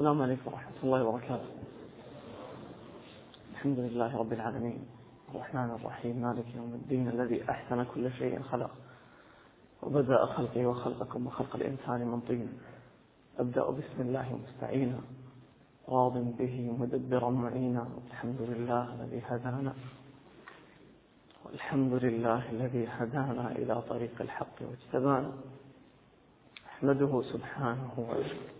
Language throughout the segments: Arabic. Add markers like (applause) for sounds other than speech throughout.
السلام عليكم ورحمة الله وبركاته. الحمد لله رب العالمين. الرحمن الرحيم. مالك يوم الدين الذي أحسن كل شيء خلق. وبدأ خلقي وخلقكم وخلق الإنسان من طين. أبدأ بسم الله مستعينا. راض به مدبرا معينا. الحمد لله الذي هدانا. والحمد لله الذي هدانا إلى طريق الحق واجتبانا. أحمده سبحانه وأشكره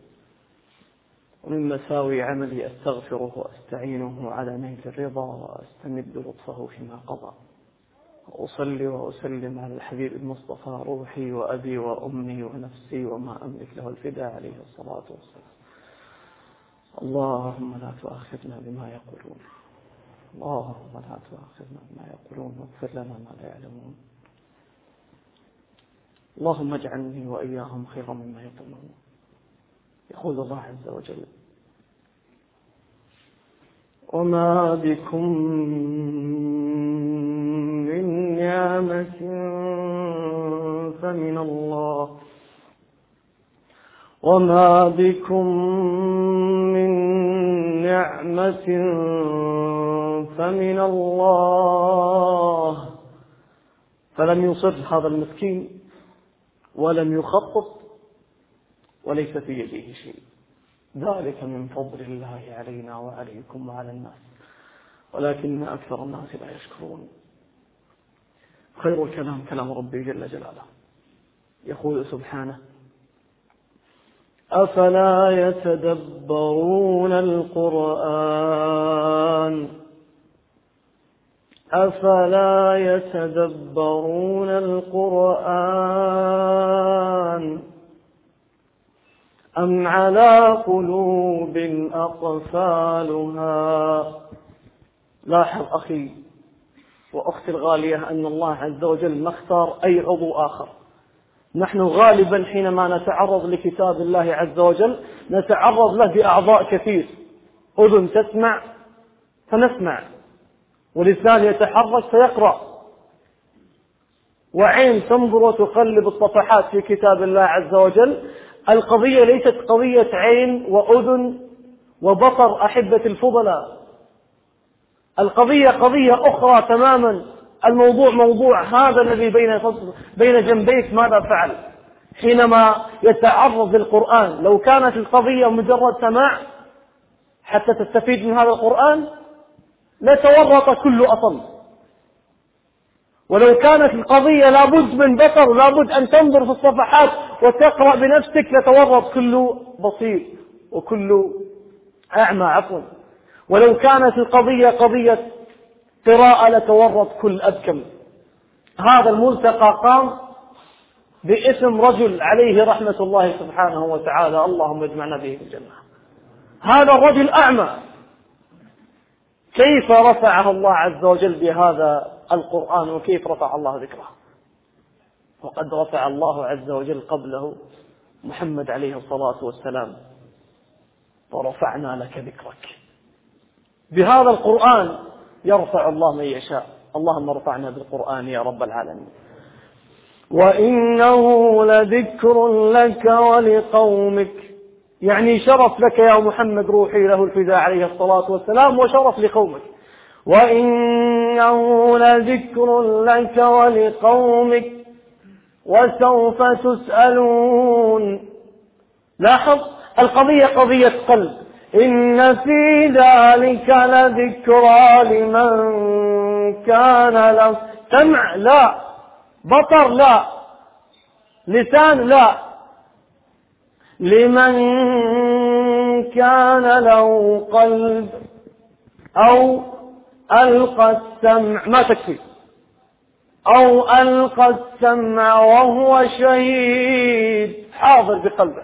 ومن مساوي عملي أستغفره وأستعينه على نيل الرضا وأستمد لطفه فيما قضى. وأصلي وأسلم على الحبيب المصطفى روحي وأبي وأمي ونفسي وما أملك له الفداء عليه الصلاة والسلام. اللهم لا تؤاخذنا بما يقولون. اللهم لا تؤاخذنا بما يقولون. واغفر لنا ما لا يعلمون. اللهم اجعلني وإياهم خيرا مما يظنون يقول الله عز وجل وما بكم من نعمة فمن الله وما بكم من نعمة فمن الله فلم يصر هذا المسكين ولم يخطط وليس في يده شيء. ذلك من فضل الله علينا وعليكم وعلى الناس. ولكن أكثر الناس لا يشكرون. خير الكلام كلام ربي جل جلاله. يقول سبحانه أفلا يتدبرون القرآن؟ أفلا يتدبرون القرآن؟ أم على قلوب أقفالها؟ لاحظ أخي وأختي الغالية أن الله عز وجل ما اختار أي عضو آخر. نحن غالبا حينما نتعرض لكتاب الله عز وجل نتعرض له بأعضاء كثير. أذن تسمع فنسمع ولسان يتحرك فيقرأ. وعين تنظر وتقلب الصفحات في كتاب الله عز وجل القضية ليست قضية عين وأذن وبصر أحبة الفضلاء. القضية قضية أخرى تماما. الموضوع موضوع. هذا الذي بين بين جنبيك ماذا فعل؟ حينما يتعرض للقرآن لو كانت القضية مجرد سماع حتى تستفيد من هذا القرآن لتورط كل أصم ولو كانت القضية لابد من بصر لابد أن تنظر في الصفحات وتقرأ بنفسك لتورط كل بصير وكل أعمى عفوا. ولو كانت القضية قضية قراءة لتورط كل أبكم. هذا الملتقى قام باسم رجل عليه رحمة الله سبحانه وتعالى. اللهم اجمعنا به في الجنة. هذا الرجل أعمى. كيف رفعه الله عز وجل بهذا القرآن وكيف رفع الله ذكره؟ وقد رفع الله عز وجل قبله محمد عليه الصلاة والسلام. ورفعنا لك ذكرك. بهذا القرآن يرفع الله من يشاء. اللهم ارفعنا بالقرآن يا رب العالمين. وإنه لذكر لك ولقومك. يعني شرف لك يا محمد روحي له الفداء عليه الصلاة والسلام وشرف لقومك. وإنه لذكر لك ولقومك. وسوف تسألون. لاحظ القضية قضية قلب. إن في ذلك لذكرى لمن كان له سمع لا. بطر لا. لسان لا. لمن كان له قلب أو ألقى السمع. ما تكفي. أو ألقى السمع وهو شهيد. حاضر بقلبه.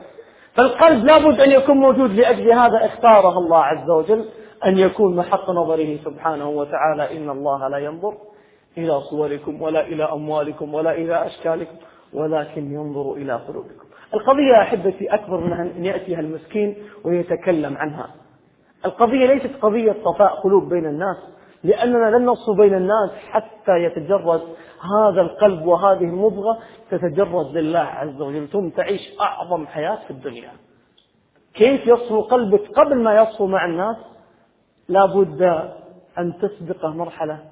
فالقلب لابد أن يكون موجود لأجل هذا اختاره الله عز وجل أن يكون محط نظره سبحانه وتعالى. إن الله لا ينظر إلى صوركم ولا إلى أموالكم ولا إلى أشكالكم ولكن ينظر إلى قلوبكم. القضية أحبتي أكبر من أن يأتيها المسكين ويتكلم عنها. القضية ليست قضية صفاء قلوب بين الناس. لأننا لن نصف بين الناس حتى يتجرد هذا القلب وهذه المضغة تتجرد لله عز وجل ثم تعيش أعظم حياة في الدنيا. كيف يصفو قلبك قبل ما يصفو مع الناس؟ لابد أن تسبقه مرحلة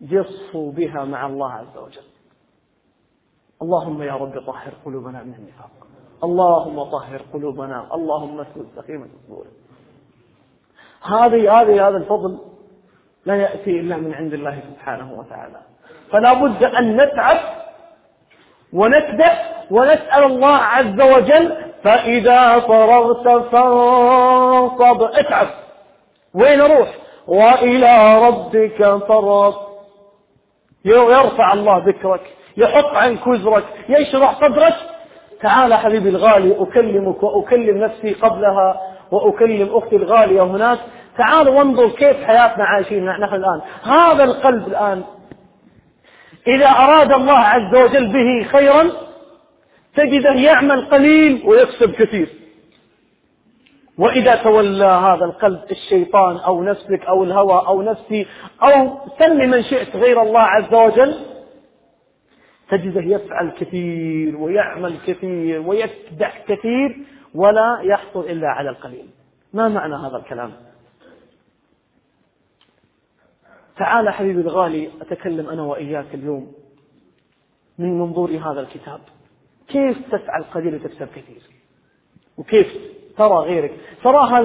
يصفو بها مع الله عز وجل. اللهم يا رب طهر قلوبنا من النفاق. اللهم طهر قلوبنا. اللهم اسلل سخيمة الصدور هذه هذه هذا الفضل لا يأتي إلا من عند الله سبحانه وتعالى. فلا بد أن نتعب ونكدح ونسأل الله عز وجل فإذا فرغت فانصب اتعب. وين أروح وإلى ربك فرغ يرفع الله ذكرك يحط عنك وزرك يشرح صدرك. تعال حبيبي الغالي أكلمك وأكلم نفسي قبلها وأكلم أختي الغالية هناك. تعال وانظر كيف حياتنا عايشين نحن الآن. هذا القلب الآن إذا أراد الله عز وجل به خيرا تجده يعمل قليل ويكسب كثير. وإذا تولى هذا القلب الشيطان أو نفسك أو الهوى أو نفسي أو سل من شئت غير الله عز وجل تجده يفعل كثير ويعمل كثير ويكدح كثير ولا يحصل إلا على القليل. ما معنى هذا الكلام؟ تعال حبيبي الغالي أتكلم أنا وإياك اليوم من منظور هذا الكتاب. كيف تفعل قليل وتكسب كثير؟ وكيف ترى غيرك؟ تراها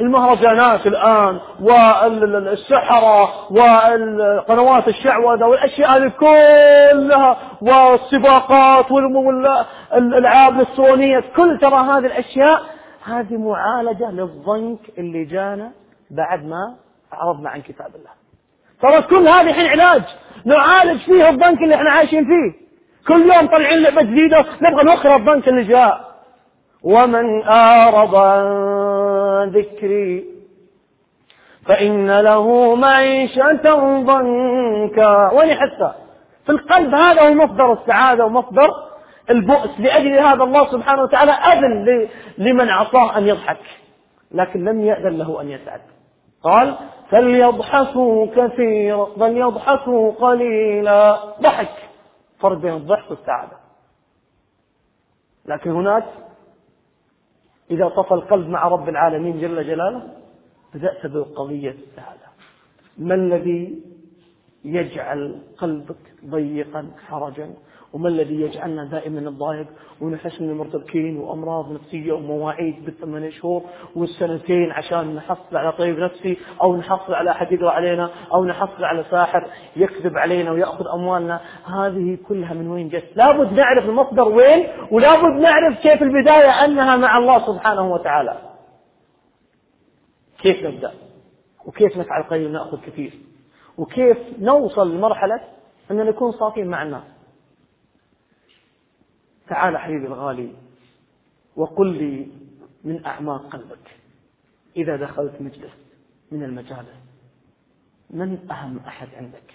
المهرجانات الآن والسحرة والقنوات الشعوذة والأشياء هذه كلها والسباقات والألعاب الإلكترونية كل ترى هذه الأشياء هذه معالجة للضنك اللي جانا بعد ما عرضنا عن كتاب الله. ترى كل هذه الحين علاج. نعالج فيه الضنك اللي إحنا عايشين فيه. كل يوم طالعين لعبة جديدة نبغى نخرب الضنك اللي جاء ومن أعرض عن ذكري فإن له معيشة ضنكا. وين يحسها في القلب هذا هو مصدر السعادة ومصدر البؤس. لأجل هذا الله سبحانه وتعالى أذن لمن عصاه أن يضحك. لكن لم يأذن له أن يسعد. قال فليضحكوا كثيرا بل يضحكوا قليلا. ضحك. فرق بين الضحك والسعادة. لكن هناك إذا طفى القلب مع رب العالمين جل جلاله بدأت بقضية السعادة. ما الذي يجعل قلبك ضيقا حرجا؟ وما الذي يجعلنا دائما نتضايق ونحس إننا مرتبكين وأمراض نفسية ومواعيد بالثمان شهور والسنتين عشان نحصل على طبيب نفسي أو نحصل على أحد يقرأ علينا أو نحصل على ساحر يكذب علينا ويأخذ أموالنا هذه كلها من وين جت؟ لابد نعرف المصدر وين ولابد نعرف كيف البداية أنها مع الله سبحانه وتعالى. كيف نبدأ؟ وكيف نفعل قليل وناخذ كثير؟ وكيف نوصل لمرحلة ان نكون صافين مع الناس؟ تعال حبيبي الغالي وقل لي من أعماق قلبك إذا دخلت مجلس من المجالس من أهم أحد عندك؟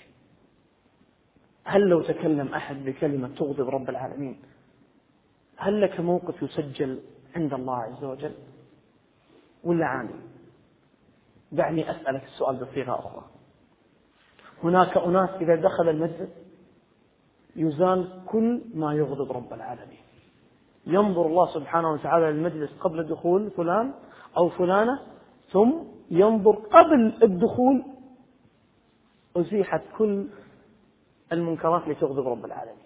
هل لو تكلم أحد بكلمة تغضب رب العالمين هل لك موقف يسجل عند الله عز وجل؟ ولا عادي دعني أسألك السؤال بصيغة أخرى. هناك أناس إذا دخل المجلس يزال كل ما يغضب رب العالمين. ينظر الله سبحانه وتعالى للمجلس قبل دخول فلان أو فلانة ثم ينظر قبل الدخول. أزيحت كل المنكرات اللي تغضب رب العالمين.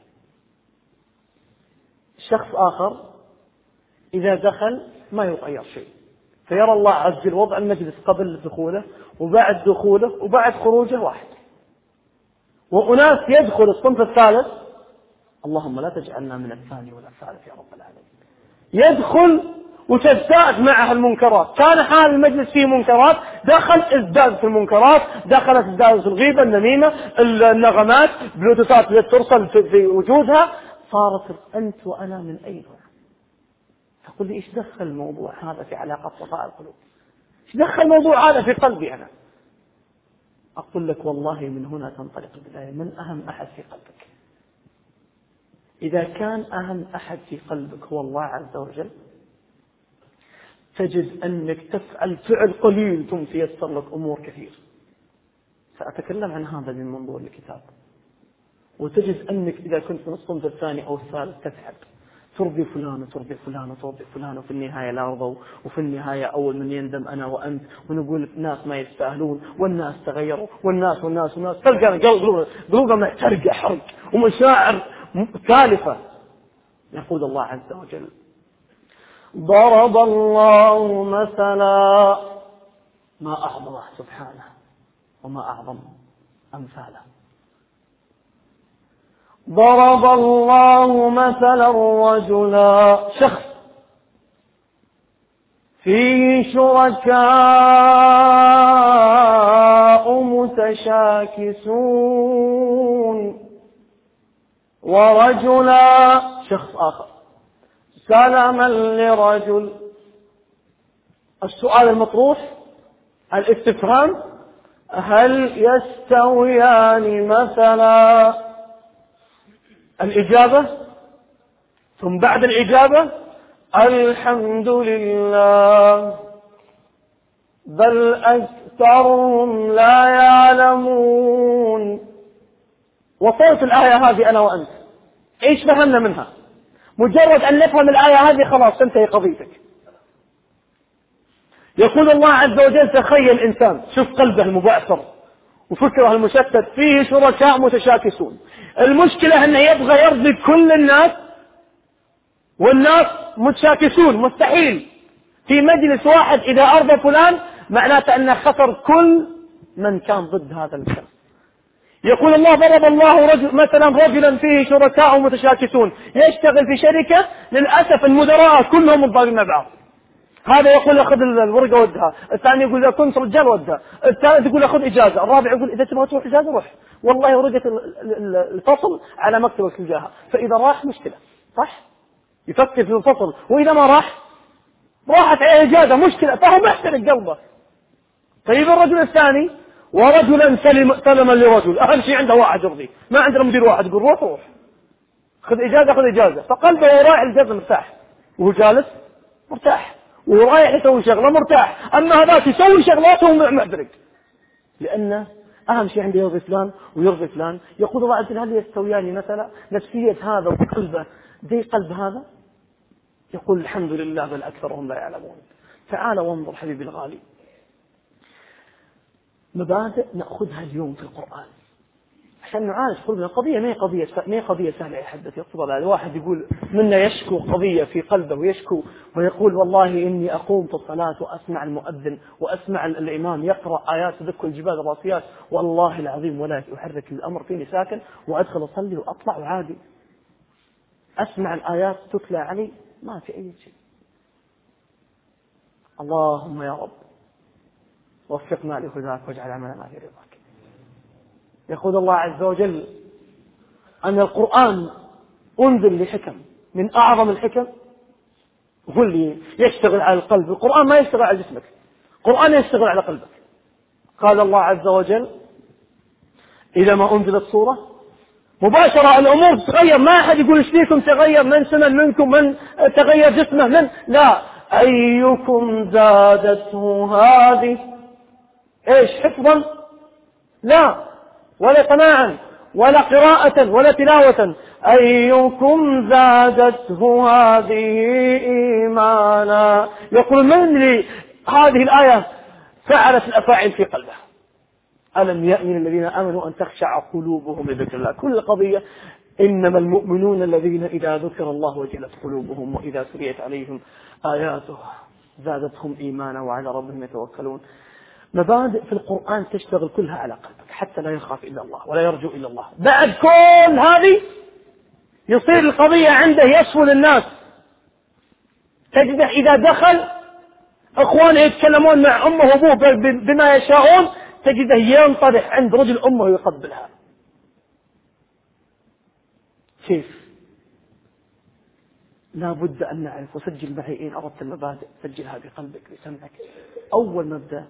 شخص آخر إذا دخل ما يغير شيء. فيرى الله عز وجل وضع المجلس قبل دخوله وبعد دخوله وبعد خروجه واحد. وأناس يدخل الصنف الثالث. اللهم لا تجعلنا من الثاني ولا الثالث يا رب العالمين. يدخل وتزداد معه المنكرات. كان حال المجلس فيه منكرات. دخل ازدادت المنكرات. دخلت ازدادت الغيبة النميمة النغمات بلوتوثات ترسل في وجودها. صارت أنت وأنا من أين تقول لي إيش دخل الموضوع هذا في علاقة صفاء القلوب؟ إيش دخل الموضوع هذا في قلبي أنا؟ أقول لك والله من هنا تنطلق البداية. من أهم أحد في قلبك؟ إذا كان أهم أحد في قلبك هو الله عز وجل تجد أنك تفعل فعل قليل ثم تيسر لك أمور كثير. سأتكلم عن هذا من منظور الكتاب. وتجد أنك إذا كنت في الصنف الثاني أو الثالث تتعب ترضي فلان وترضي فلان وترضي فلان وفي النهاية لا رضوا وفي النهاية أول من يندم أنا وأنت ونقول الناس ما يستاهلون والناس تغيروا والناس والناس والناس تلقى قلوبنا محترقة حرق ومشاعر تالفة يقول الله عز وجل ضرب الله مثلا ما أعظمه سبحانه وما أعظم أمثاله. ضرب الله مثلا رجلا. شخص. فيه شركاء متشاكسون. ورجلا. شخص آخر. سلما لرجل. السؤال المطروح. الاستفهام. هل يستويان مثلا؟ الإجابة؟ ثم بعد الإجابة الحمد لله. بل أكثرهم لا يعلمون. وصلت الآية هذه أنا وأنت. إيش فهمنا منها؟ مجرد أن نفهم الآية هذه خلاص تنتهي قضيتك. يقول الله عز وجل تخيل إنسان شوف قلبه المبعثر وفكره المشتت فيه شركاء متشاكسون. المشكلة أنه يبغى يرضي كل الناس والناس متشاكسون مستحيل. في مجلس واحد إذا أرضى فلان معناته أنه خسر كل من كان ضد هذا الشخص. يقول الله ضرب الله رجل مثلا رجلا فيه شركاء متشاكسون. يشتغل في شركة للأسف المدراء كلهم متضاربين مع بعض. هذا يقول خذ الورقة ودها الثاني يقول إذا كنت رجال ودها الثالث يقول خذ إجازة الرابع يقول إذا تبغى تروح إجازة روح. والله ورقة الفصل على مكتبك تلقاها فإذا راح مشكلة. صح؟ يفكر في الفصل وإذا ما راح راحت عليه إجازة مشكلة فهو محترق قلبه. طيب الرجل الثاني ورجلا سلم سلما لرجل أهم شيء عنده واحد يرضي ما عندنا مدير واحد يقول روح روح. خذ إجازة خذ إجازة. فقلبه رايح الإجازة مرتاح. وهو جالس مرتاح. ورايح يسوي شغله مرتاح. أما هذاك يسوي شغلاته معدرق لأنه أهم شيء عنده يرضي فلان ويرضي فلان. يقول الله عز وجل هل يستويان مثلا نفسية هذا وقلبه زي قلب هذا؟ يقول الحمد لله بل أكثرهم لا يعلمون. تعال وانظر حبيبي الغالي. مبادئ نأخذها اليوم في القرآن. عشان نعالج قلوبنا. القضية ما هي قضية ما هي قضية سهلة يا حدث يطلب هذا واحد يقول منا يشكو قضية في قلبه ويشكو ويقول والله إني أقوم في الصلاة وأسمع المؤذن وأسمع الإمام يقرأ آيات تذك الجبال الراسيات. والله العظيم ولا أحرك الأمر فيني ساكن وأدخل أصلي وأطلع وعادي. أسمع الآيات تتلى علي ما في أي شيء. اللهم يا رب وفقنا لهداك واجعل عملنا في رضاك. يقول الله عز وجل أن القرآن أنزل لحكم. من أعظم الحكم؟ هو اللي يشتغل على القلب. القرآن ما يشتغل على جسمك. القرآن يشتغل على قلبك. قال الله عز وجل إذا ما أنزلت صورة مباشرة الأمور تتغير. ما أحد يقول إيش فيكم تغير؟ من سمن منكم؟ من تغير جسمه؟ من؟ لا. أيكم زادته هذه؟ إيش حفظا لا. ولا سماعا ولا قراءة ولا تلاوة. أيكم زادته هذه إيمانا؟ يقول من لي هذه الآية فعلت الأفاعيل في قلبه. ألم يأمن الذين آمنوا أن تخشع قلوبهم لذكر الله؟ كل قضية. إنما المؤمنون الذين إذا ذكر الله وجلت قلوبهم وإذا تليت عليهم آياته زادتهم إيمانا وعلى ربهم يتوكلون. مبادئ في القرآن تشتغل كلها على قلبك حتى لا يخاف إلا الله ولا يرجو إلا الله. بعد كل هذه يصير القضية عنده يسول الناس تجده إذا دخل إخوانه يتكلمون مع أمه وأبوه بما يشاءون تجده ينطرح عند رجل أمه ويقبلها. كيف؟ لا بد أن نعرف وسجل معي إن أردت المبادئ سجلها بقلبك بسمعك. أول مبدأ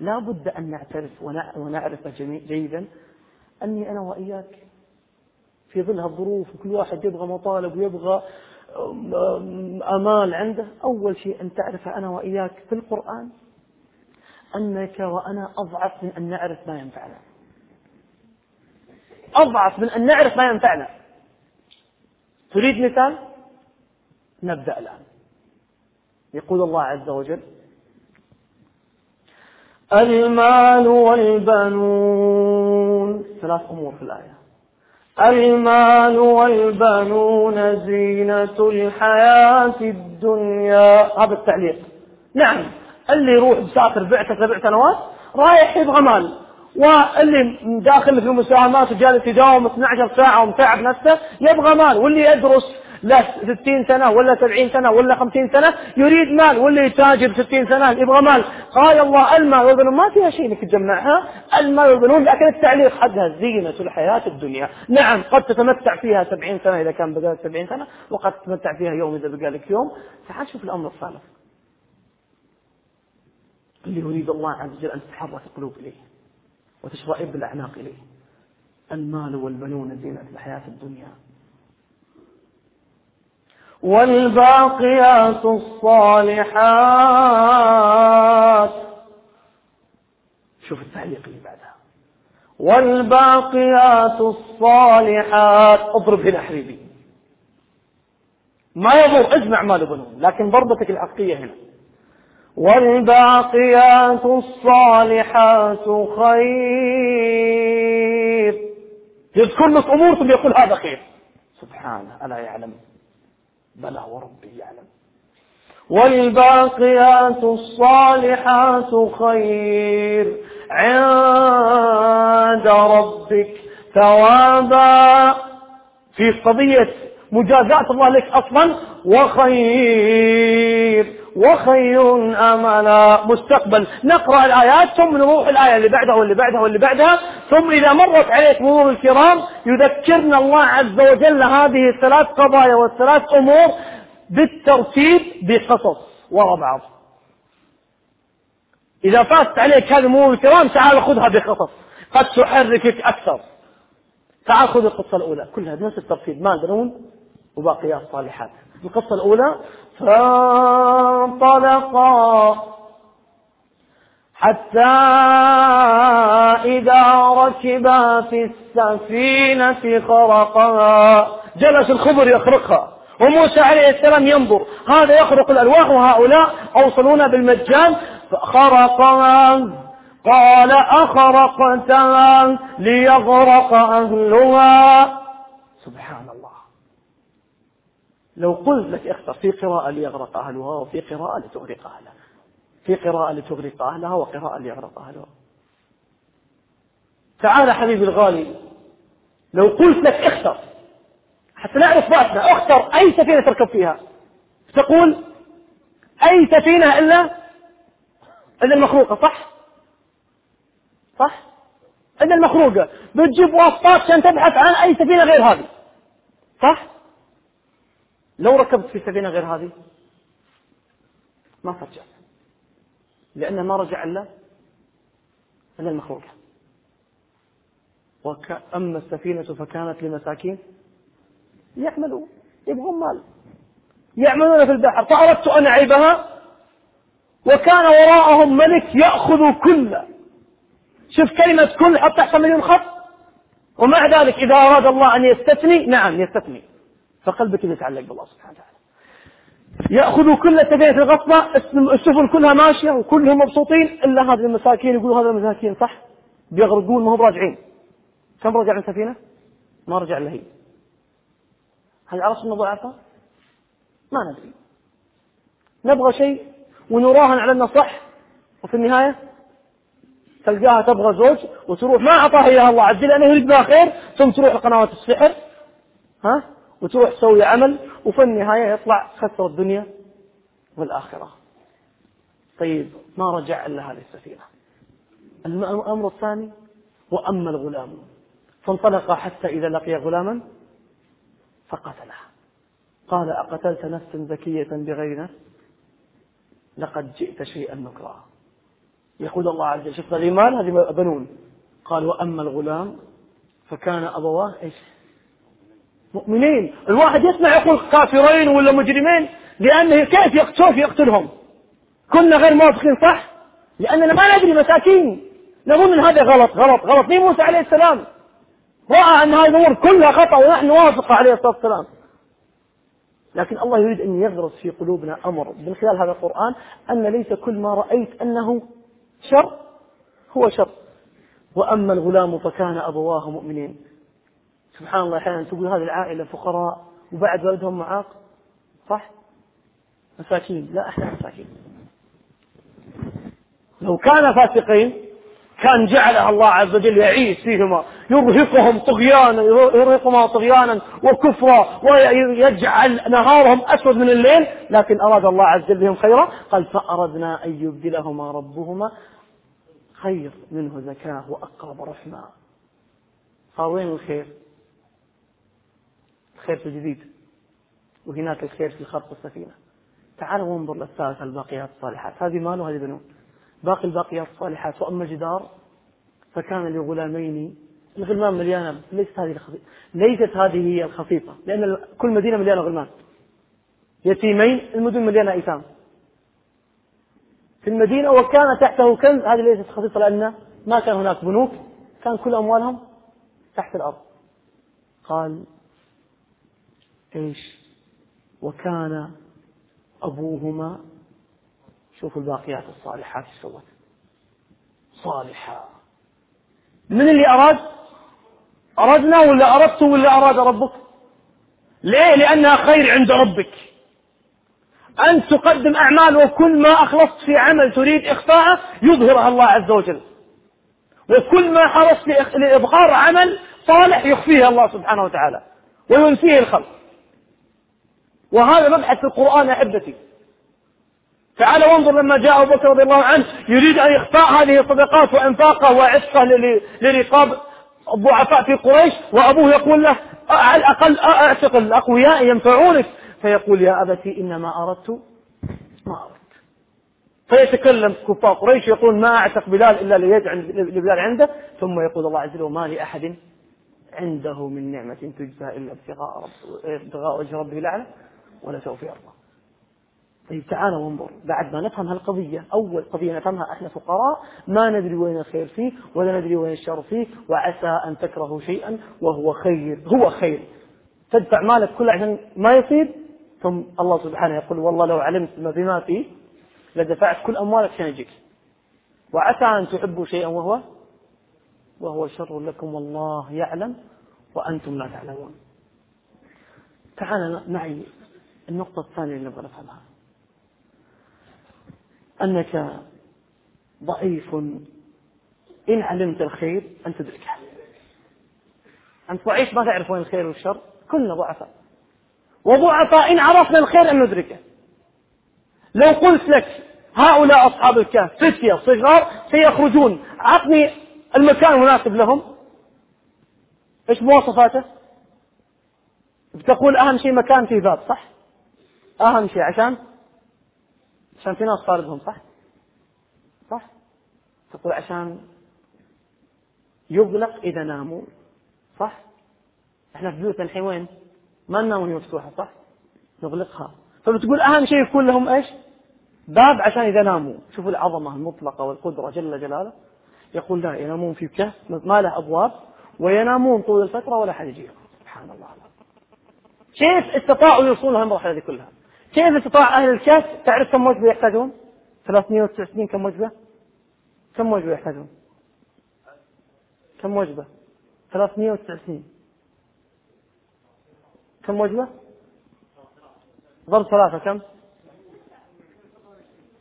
لا بد أن نعترف ونعرف جيدا أني أنا وإياك في ظل الظروف وكل واحد يبغى مطالب ويبغى أمال عنده أول شيء أن تعرف أنا وإياك في القرآن أنك وأنا أضعف من أن نعرف ما ينفعنا. أضعف من أن نعرف ما ينفعنا. تريد مثال؟ نبدأ الآن. يقول الله عز وجل المال والبنون. ثلاث أمور في الآية. المال والبنون زينة الحياة الدنيا. هذا التعليق. نعم اللي يروح مسافر بعته سبع سنوات رايح يبغى مال. واللي داخل في المساهمات وجالس يداوم 12 ساعة ومتعب نفسه يبغى مال. واللي يدرس له 60 سنة ولا 70 سنة ولا 50 سنة يريد مال واللي يتاجر 60 سنة يبغى مال. قال الله المال والبنون ما فيها شيء إنك تجمعها المال والبنون لكن التعليق حدها زينة الحياة الدنيا. نعم قد تتمتع فيها 70 سنة إذا كان بقالك 70 سنة وقد تتمتع فيها يوم إذا بقالك يوم. تعال شوف الأمر الثالث اللي يريد الله عز وجل أن تتحرك القلوب إليه وتشرئب الأعناق إليه. المال والبنون زينة الحياة الدنيا. والباقيات الصالحات. شوف التعليق اللي بعدها. والباقيات الصالحات. اضرب هنا حبيبي. ما يضر اجمع مال بنون لكن ضربتك الحقية هنا. والباقيات الصالحات خير. يذكر لك امور ثم يقول هذا خير. سبحانه ألا يعلم. بلى وربي يعلم. والباقيات الصالحات خير عند ربك ثوابا. في قضية مجازاة الله لك أصلا وخير. وخير أملا. مستقبل. نقرأ الآيات ثم نروح الآية اللي بعدها واللي بعدها واللي بعدها. ثم إذا مرت عليك مرور الكرام يذكرنا الله عز وجل هذه الثلاث قضايا والثلاث أمور بالترتيب بقصص وراء بعض. إذا فاتت عليك هذه مرور الكرام تعال خذها بقصص. قد تحركك أكثر. تعال خذ القصة الأولى. كلها بنفس الترتيب. ما درون وباقيات صالحات. القصة الأولى فانطلقا. حتى إذا ركبا في السفينة خرقها جلس الخضر يخرقها وموسى عليه السلام ينظر هذا يخرق الألواح وهؤلاء أوصلونا بالمجان خرقها قال أخرقتها ليغرق أهلها سبحان الله لو قلت لك اختر في قراءة ليغرق أهلها وفي قراءة لتغرق أهلها في قراءة لتغرق أهلها وقراءة ليغرق أهلها تعال حبيبي الغالي لو قلت لك اختر حتى نعرف باسنا اختر أي سفينة تركب فيها تقول أي سفينة إلا إلا المخروقة صح؟ صح؟ إلا المخروقة بتجيب واسطات عشان تبحث عن أي سفينة غير هذه صح؟ لو ركبت في سفينة غير هذه ما ترجع لأنه ما رجع إلا إلا المخروقة وأما السفينة فكانت لمساكين يعملون يبغون مال. يعملون في البحر. فأردت أن أعيبها وكان وراءهم ملك يأخذ كل. شوف كلمة كل حط تحت مليون خط. ومع ذلك إذا أراد الله أن يستثني نعم يستثني. فقلبك يتعلق بالله سبحانه وتعالى. يأخذوا كل سفينة الغصبة السفن كلها ماشية وكلهم مبسوطين إلا هذه المساكين يقولوا هذا المساكين صح؟ بيغرقون ما هم راجعين كم رجع السفينة ما رجع إلا هي. هل عرفت أنه ضعفها ما ندري. نبغى شيء ونراهن على أنه صح وفي النهاية تلقاها تبغى زوج وتروح ما أعطاها إياها الله عز وجل لأنه يريد خير ثم تروح لقنوات السحر. ها؟ وتروح تسوي عمل وفي النهاية يطلع خسر الدنيا والآخرة. طيب ما رجع إلا هذه السفينة. الأمر الثاني وأما الغلام. فانطلق حتى إذا لقي غلاما فقتله قال أقتلت نفسا ذكية بغير نفس؟ لقد جئت شيئا نكرا. يقول الله عز وجل شفت الإيمان؟ هذه بنون. قال وأما الغلام فكان أبواه إيش؟ مؤمنين. الواحد يسمع يقول كافرين ولا مجرمين لأنه كيف يقتل يقتلهم؟ كنا غير موافقين صح؟ لأننا ما ندري مساكين. نظن أن هذا غلط غلط غلط. مين موسى عليه السلام؟ رأى أن هذه الأمور كلها خطأ ونحن نوافق عليه الصلاة والسلام. لكن الله يريد أن يغرس في قلوبنا أمر. من خلال هذا القرآن أن ليس كل ما رأيت أنه شر هو شر. وأما الغلام فكان أبواه مؤمنين. سبحان الله أحيانا تقول هذه العائلة فقراء وبعد ولدهم معاق. صح؟ مساكين. لا إحنا مساكين. لو كان فاسقين كان جعلها الله عز وجل يعيش فيهما يرهقهم طغيانا يرهقهما طغيانا وكفرا ويجعل نهارهم أسود من الليل لكن أراد الله عز وجل بهم خيرا قال فأردنا أن يبدلهما ربهما خير منه زكاة وأقرب رحمة. صار وين الخير؟ الخير في الجديد وهناك الخير في خرق السفينة. تعالوا وانظر للثالثة الباقيات الصالحات. هذه مال وهذه بنون. باقي الباقيات الصالحات وأما الجدار فكان لغلامين الغلمان مليانة ليست هذه الخصيصة ليست هذه هي الخصيصة لأن كل مدينة مليانة غلمان. يتيمين المدن مليانة أيتام. في المدينة وكان تحته كنز هذه ليست خصيصة لأن ما كان هناك بنوك كان كل أموالهم تحت الأرض. قال إيش؟ وكان أبوهما شوفوا الباقيات الصالحات إيش سوت؟ صالحة. من اللي أراد؟ أردنا ولا أردت ولا أراد ربك؟ ليه؟ لأنها خير عند ربك. أنت تقدم أعمال وكل ما أخلصت في عمل تريد إخفاءه يظهرها الله عز وجل. وكل ما حرصت لإظهار عمل صالح يخفيه الله سبحانه وتعالى وينسيه الخلق. وهذا مبحث في القرآن أحبتي تعال وانظر لما جاء أبو بكر رضي الله عنه يريد أن يخفاء هذه الصدقات وإنفاقه وعتقه لرقاب الضعفاء في قريش وأبوه يقول له على الأقل أعتق الأقوياء ينفعونك. فيقول يا أبتي إنما أردت ما أردت. فيتكلم كفار قريش يقول ما أعتق بلال إلا ليجعل لبلال عنده ثم يقول الله عز وجل وما لأحد عنده من نعمة تجزى إلا ابتغاء ابتغاء وجه ربه الأعلى. ولسوف يرضى. طيب تعالوا وانظر بعد ما نفهم هالقضية أول قضية نفهمها إحنا فقراء ما ندري وين الخير فيه ولا ندري وين الشر فيه وعسى أن تكرهوا شيئا وهو خير هو خير. تدفع مالك كله عشان ما يصير؟ ثم الله سبحانه يقول والله لو علمت ما بما فيه لدفعت كل أموالك عشان يجيك. وعسى أن تحبوا شيئا وهو؟ وهو شر لكم والله يعلم وأنتم لا تعلمون. تعال معي النقطة الثانية اللي نبغى نفهمها أنك ضعيف. إن علمت الخير أن تدركه أنت ضعيف ما تعرف وين الخير والشر. كلنا ضعفاء. وضعفاء إن عرفنا الخير أن ندركه. لو قلت لك هؤلاء أصحاب الكهف فتية صغار سيخرجون. أعطني المكان المناسب لهم. إيش مواصفاته؟ بتقول أهم شيء مكان فيه باب صح؟ أهم شيء عشان عشان في ناس طاردهم صح؟ صح؟ تقول عشان يغلق إذا ناموا صح؟ إحنا في بيوتنا الحين وين؟ ما ننام وهي مفتوحة صح؟ نغلقها فبتقول أهم شيء يكون لهم إيش؟ باب عشان إذا ناموا شوفوا العظمة المطلقة والقدرة جل جلاله يقول لا ينامون في كهف ما له أبواب وينامون طول الفترة ولا حد يجيهم سبحان الله كيف استطاعوا يوصلون هالمرحلة هذه كلها؟ كيف استطاع أهل الكهف تعرف كم وجبة يحتاجون؟ 399 كم وجبة؟ كم وجبة يحتاجون؟ كم وجبة؟ 399 كم وجبة؟ ضرب ثلاثة كم؟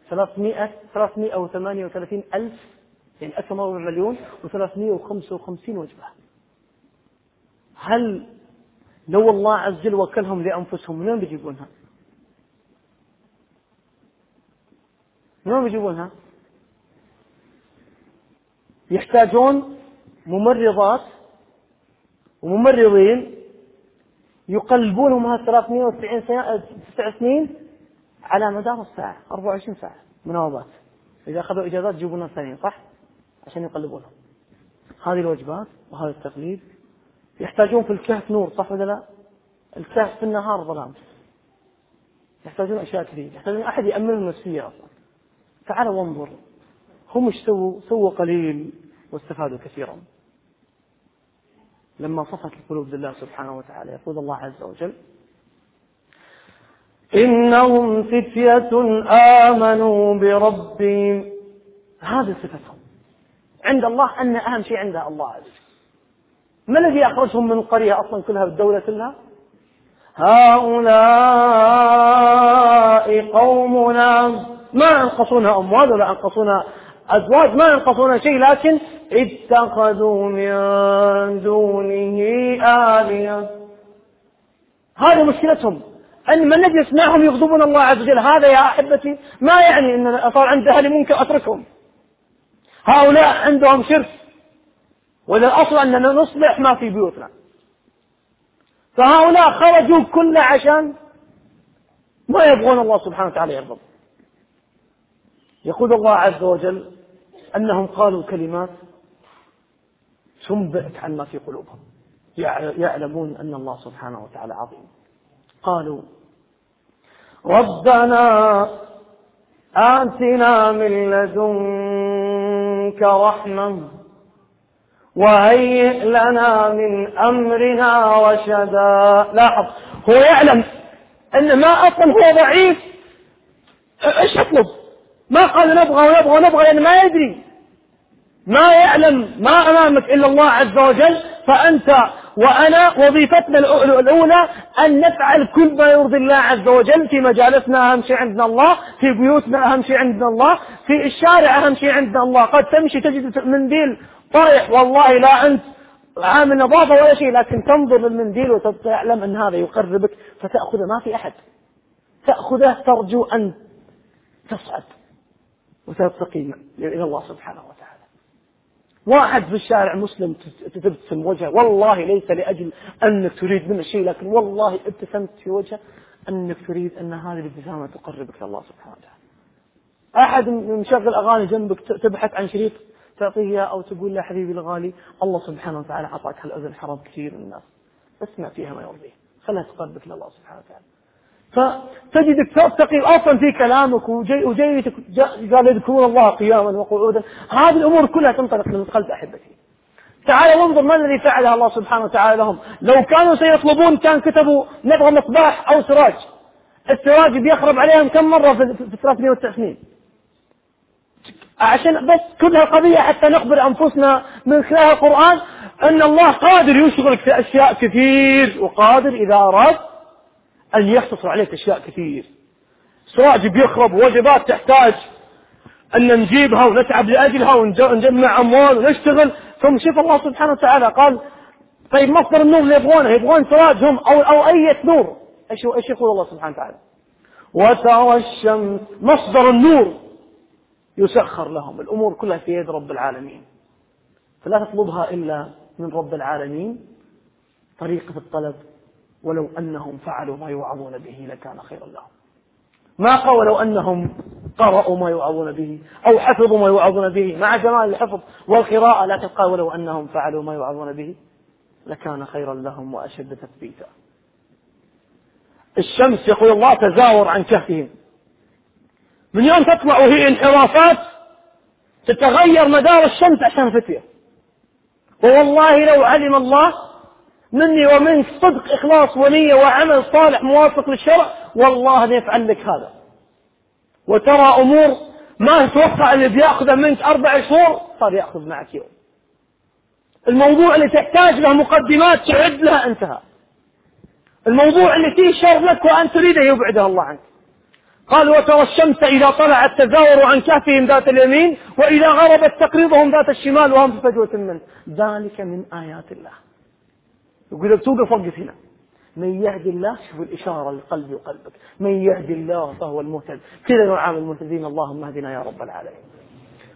300 338 ألف يعني أكثر من مليون و355 وجبة هل لو الله عز وجل وكلهم لأنفسهم من وين بيجيبونها؟ من وين بيجيبونها؟ يحتاجون ممرضات وممرضين يقلبونهم ها 390 سنة تسع سنين على مدار الساعة 24 ساعة مناوبات إذا أخذوا إجازات يجيبون ناس ثانيين صح؟ عشان يقلبونهم هذه الوجبات وهذا التقليد يحتاجون في الكهف نور صح ولا لا؟ الكهف في النهار ظلام يحتاجون أشياء كثيرة يحتاجون أحد يأمن النفسية أصلا تعال وانظر. هم إيش سووا؟ سووا قليل واستفادوا كثيرا. لما صفت القلوب لله سبحانه وتعالى يقول الله عز وجل إنهم فتية آمنوا بربهم. هذه صفتهم. عند الله أن أهم شيء عندها الله عز وجل. ما الذي أخرجهم من القرية أصلا كلها بالدولة كلها؟ هؤلاء قومنا. ما ينقصونها أموال ولا ينقصونها أزواج ما ينقصون شيء لكن اتخذوا من دونه آلهة. هذه مشكلتهم. أن من نجلس معهم يغضبون الله عز وجل. هذا يا أحبتي ما يعني أن صار عند أهل ممكن أتركهم. هؤلاء عندهم شرك. والأصل أننا نصلح ما في بيوتنا. فهؤلاء خرجوا كله عشان ما يبغون الله سبحانه وتعالى يرضى. يقول الله عز وجل أنهم قالوا كلمات تنبئك عن ما في قلوبهم. يعلمون أن الله سبحانه وتعالى عظيم. قالوا ربنا آتنا من لدنك رحمة وهيئ لنا من أمرنا رشدا. لاحظ هو يعلم أن ما أصلا هو ضعيف. إيش يطلب؟ ما قال نبغى ونبغى ونبغى لأن ما يدري. ما يعلم ما أمامك إلا الله عز وجل فأنت وأنا وظيفتنا الأولى أن نفعل كل ما يرضي الله عز وجل في مجالسنا أهم شيء عندنا الله في بيوتنا أهم شيء عندنا الله في الشارع أهم شيء عندنا الله. قد تمشي تجد منديل طايح والله لا أنت عامل نظافة ولا شيء لكن تنظر للمنديل وتعلم أن هذا يقربك فتأخذه. ما في أحد. تأخذه ترجو أن تصعد. وترتقي إلى الله سبحانه وتعالى. واحد في الشارع مسلم تبتسم وجهه والله ليس لأجل أنك تريد منه شيء لكن والله ابتسمت في وجهه أنك تريد أن هذه الابتسامة تقربك إلى الله سبحانه وتعالى. أحد مشغل أغاني جنبك تبحث عن شريط تعطيه أو تقول له حبيبي الغالي الله سبحانه وتعالى أعطاك هالأذن حرام كثير من الناس. اسمع فيها ما يرضيه. خلها تقربك إلى الله سبحانه وتعالى. فتجدك ترتقي أصلا في كلامك وجيتك قال يذكرون الله قياما وقعودا. هذه الأمور كلها تنطلق من قلب أحبتي. تعال وانظر ما الذي فعله الله سبحانه وتعالى لهم. لو كانوا سيطلبون كان كتبوا نبغى مصباح أو سراج. السراج بيخرب عليهم كم مرة في 309 سنين عشان بس كلها قضية حتى نخبر أنفسنا من خلال القرآن أن الله قادر يشغلك في أشياء كثير وقادر إذا أراد أن يختصر عليك أشياء كثير. سراج بيخرب وجبات تحتاج أن نجيبها ونتعب لأجلها ونجمع أموال ونشتغل. ثم شوف الله سبحانه وتعالى قال طيب مصدر النور اللي يبغونه يبغون سراج هم أو أو أية نور. إيش إيش يقول الله سبحانه وتعالى؟ وترى الشمس مصدر النور يسخر لهم. الأمور كلها في يد رب العالمين. فلا تطلبها إلا من رب العالمين. طريقة الطلب. ولو أنهم فعلوا ما يوعظون به لكان خيرا لهم. ما قال ولو أنهم قرأوا ما يوعظون به أو حفظوا ما يوعظون به. مع جمال الحفظ والقراءة لكن قال ولو أنهم فعلوا ما يوعظون به لكان خيرا لهم وأشد تثبيتا. الشمس يقول الله تزاور عن كهفهم. من يوم تطلع وهي انحرافات تتغير مدار الشمس عشان فتية. ووالله لو علم الله مني ومنك صدق إخلاص ونية وعمل صالح موافق للشرع والله يفعل لك هذا. وترى أمور ما تتوقع اللي بياخذه منك أربع شهور صار يأخذ معك يوم. الموضوع اللي تحتاج له مقدمات تعد لها انتهى. الموضوع اللي فيه شر لك وأنت تريده يبعده الله عنك. قال وترى الشمس إذا طلعت تزاور عن كهفهم ذات اليمين وإذا غربت تقرضهم ذات الشمال وهم في فجوة منه. ذلك من آيات الله. يقول لك توقف وقف هنا. من يهدي الله شوف الإشارة لقلبي وقلبك. من يهدي الله فهو المهتد. كذا نعامل المهتدين. اللهم اهدنا يا رب العالمين.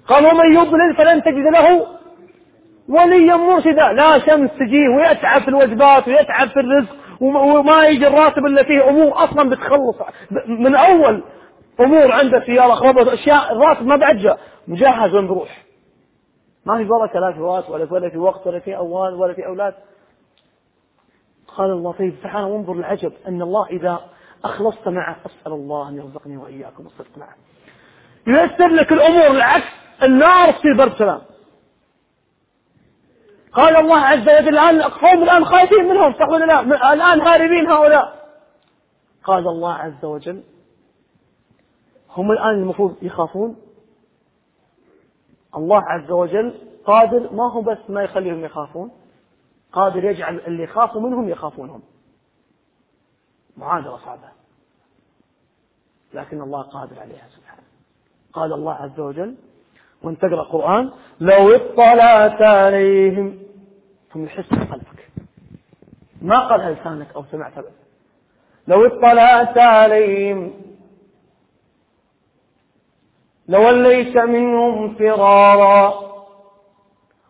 قال ومن يضلل فلن تجد له وليا مرشدا. لا شمس تجيه ويتعب في الوجبات ويتعب في الرزق وما يجي الراتب إلا فيه أمور أصلا بتخلص من أول أمور عنده سيارة خبط أشياء الراتب ما بعد جاء مجهز وين بروح ما في بركة لا في راتب ولا في وقت ولا في اموال ولا في أولاد. قال الله طيب تعال وانظر العجب أن الله إذا أخلصت معه أسأل الله أن يرزقني وإياكم الصدق معه. ييسر لك الأمور العكس النار تصير برد سلام قال الله عز وجل الآن قوم الآن خايفين منهم صح ولا لا؟ الآن هاربين هؤلاء. قال الله عز وجل هم الآن المفروض يخافون. الله عز وجل قادر ما هو بس ما يخليهم يخافون قادر يجعل اللي يخافوا منهم يخافونهم. معادلة صعبة لكن الله قادر عليها سبحانه. قال الله عز وجل وانت تقرأ القرآن لو اطلعت عليهم ثم يحس بقلبك. ما قالها لسانك أو سمعتها بس لو اطلعت عليهم لوليت منهم فرارا.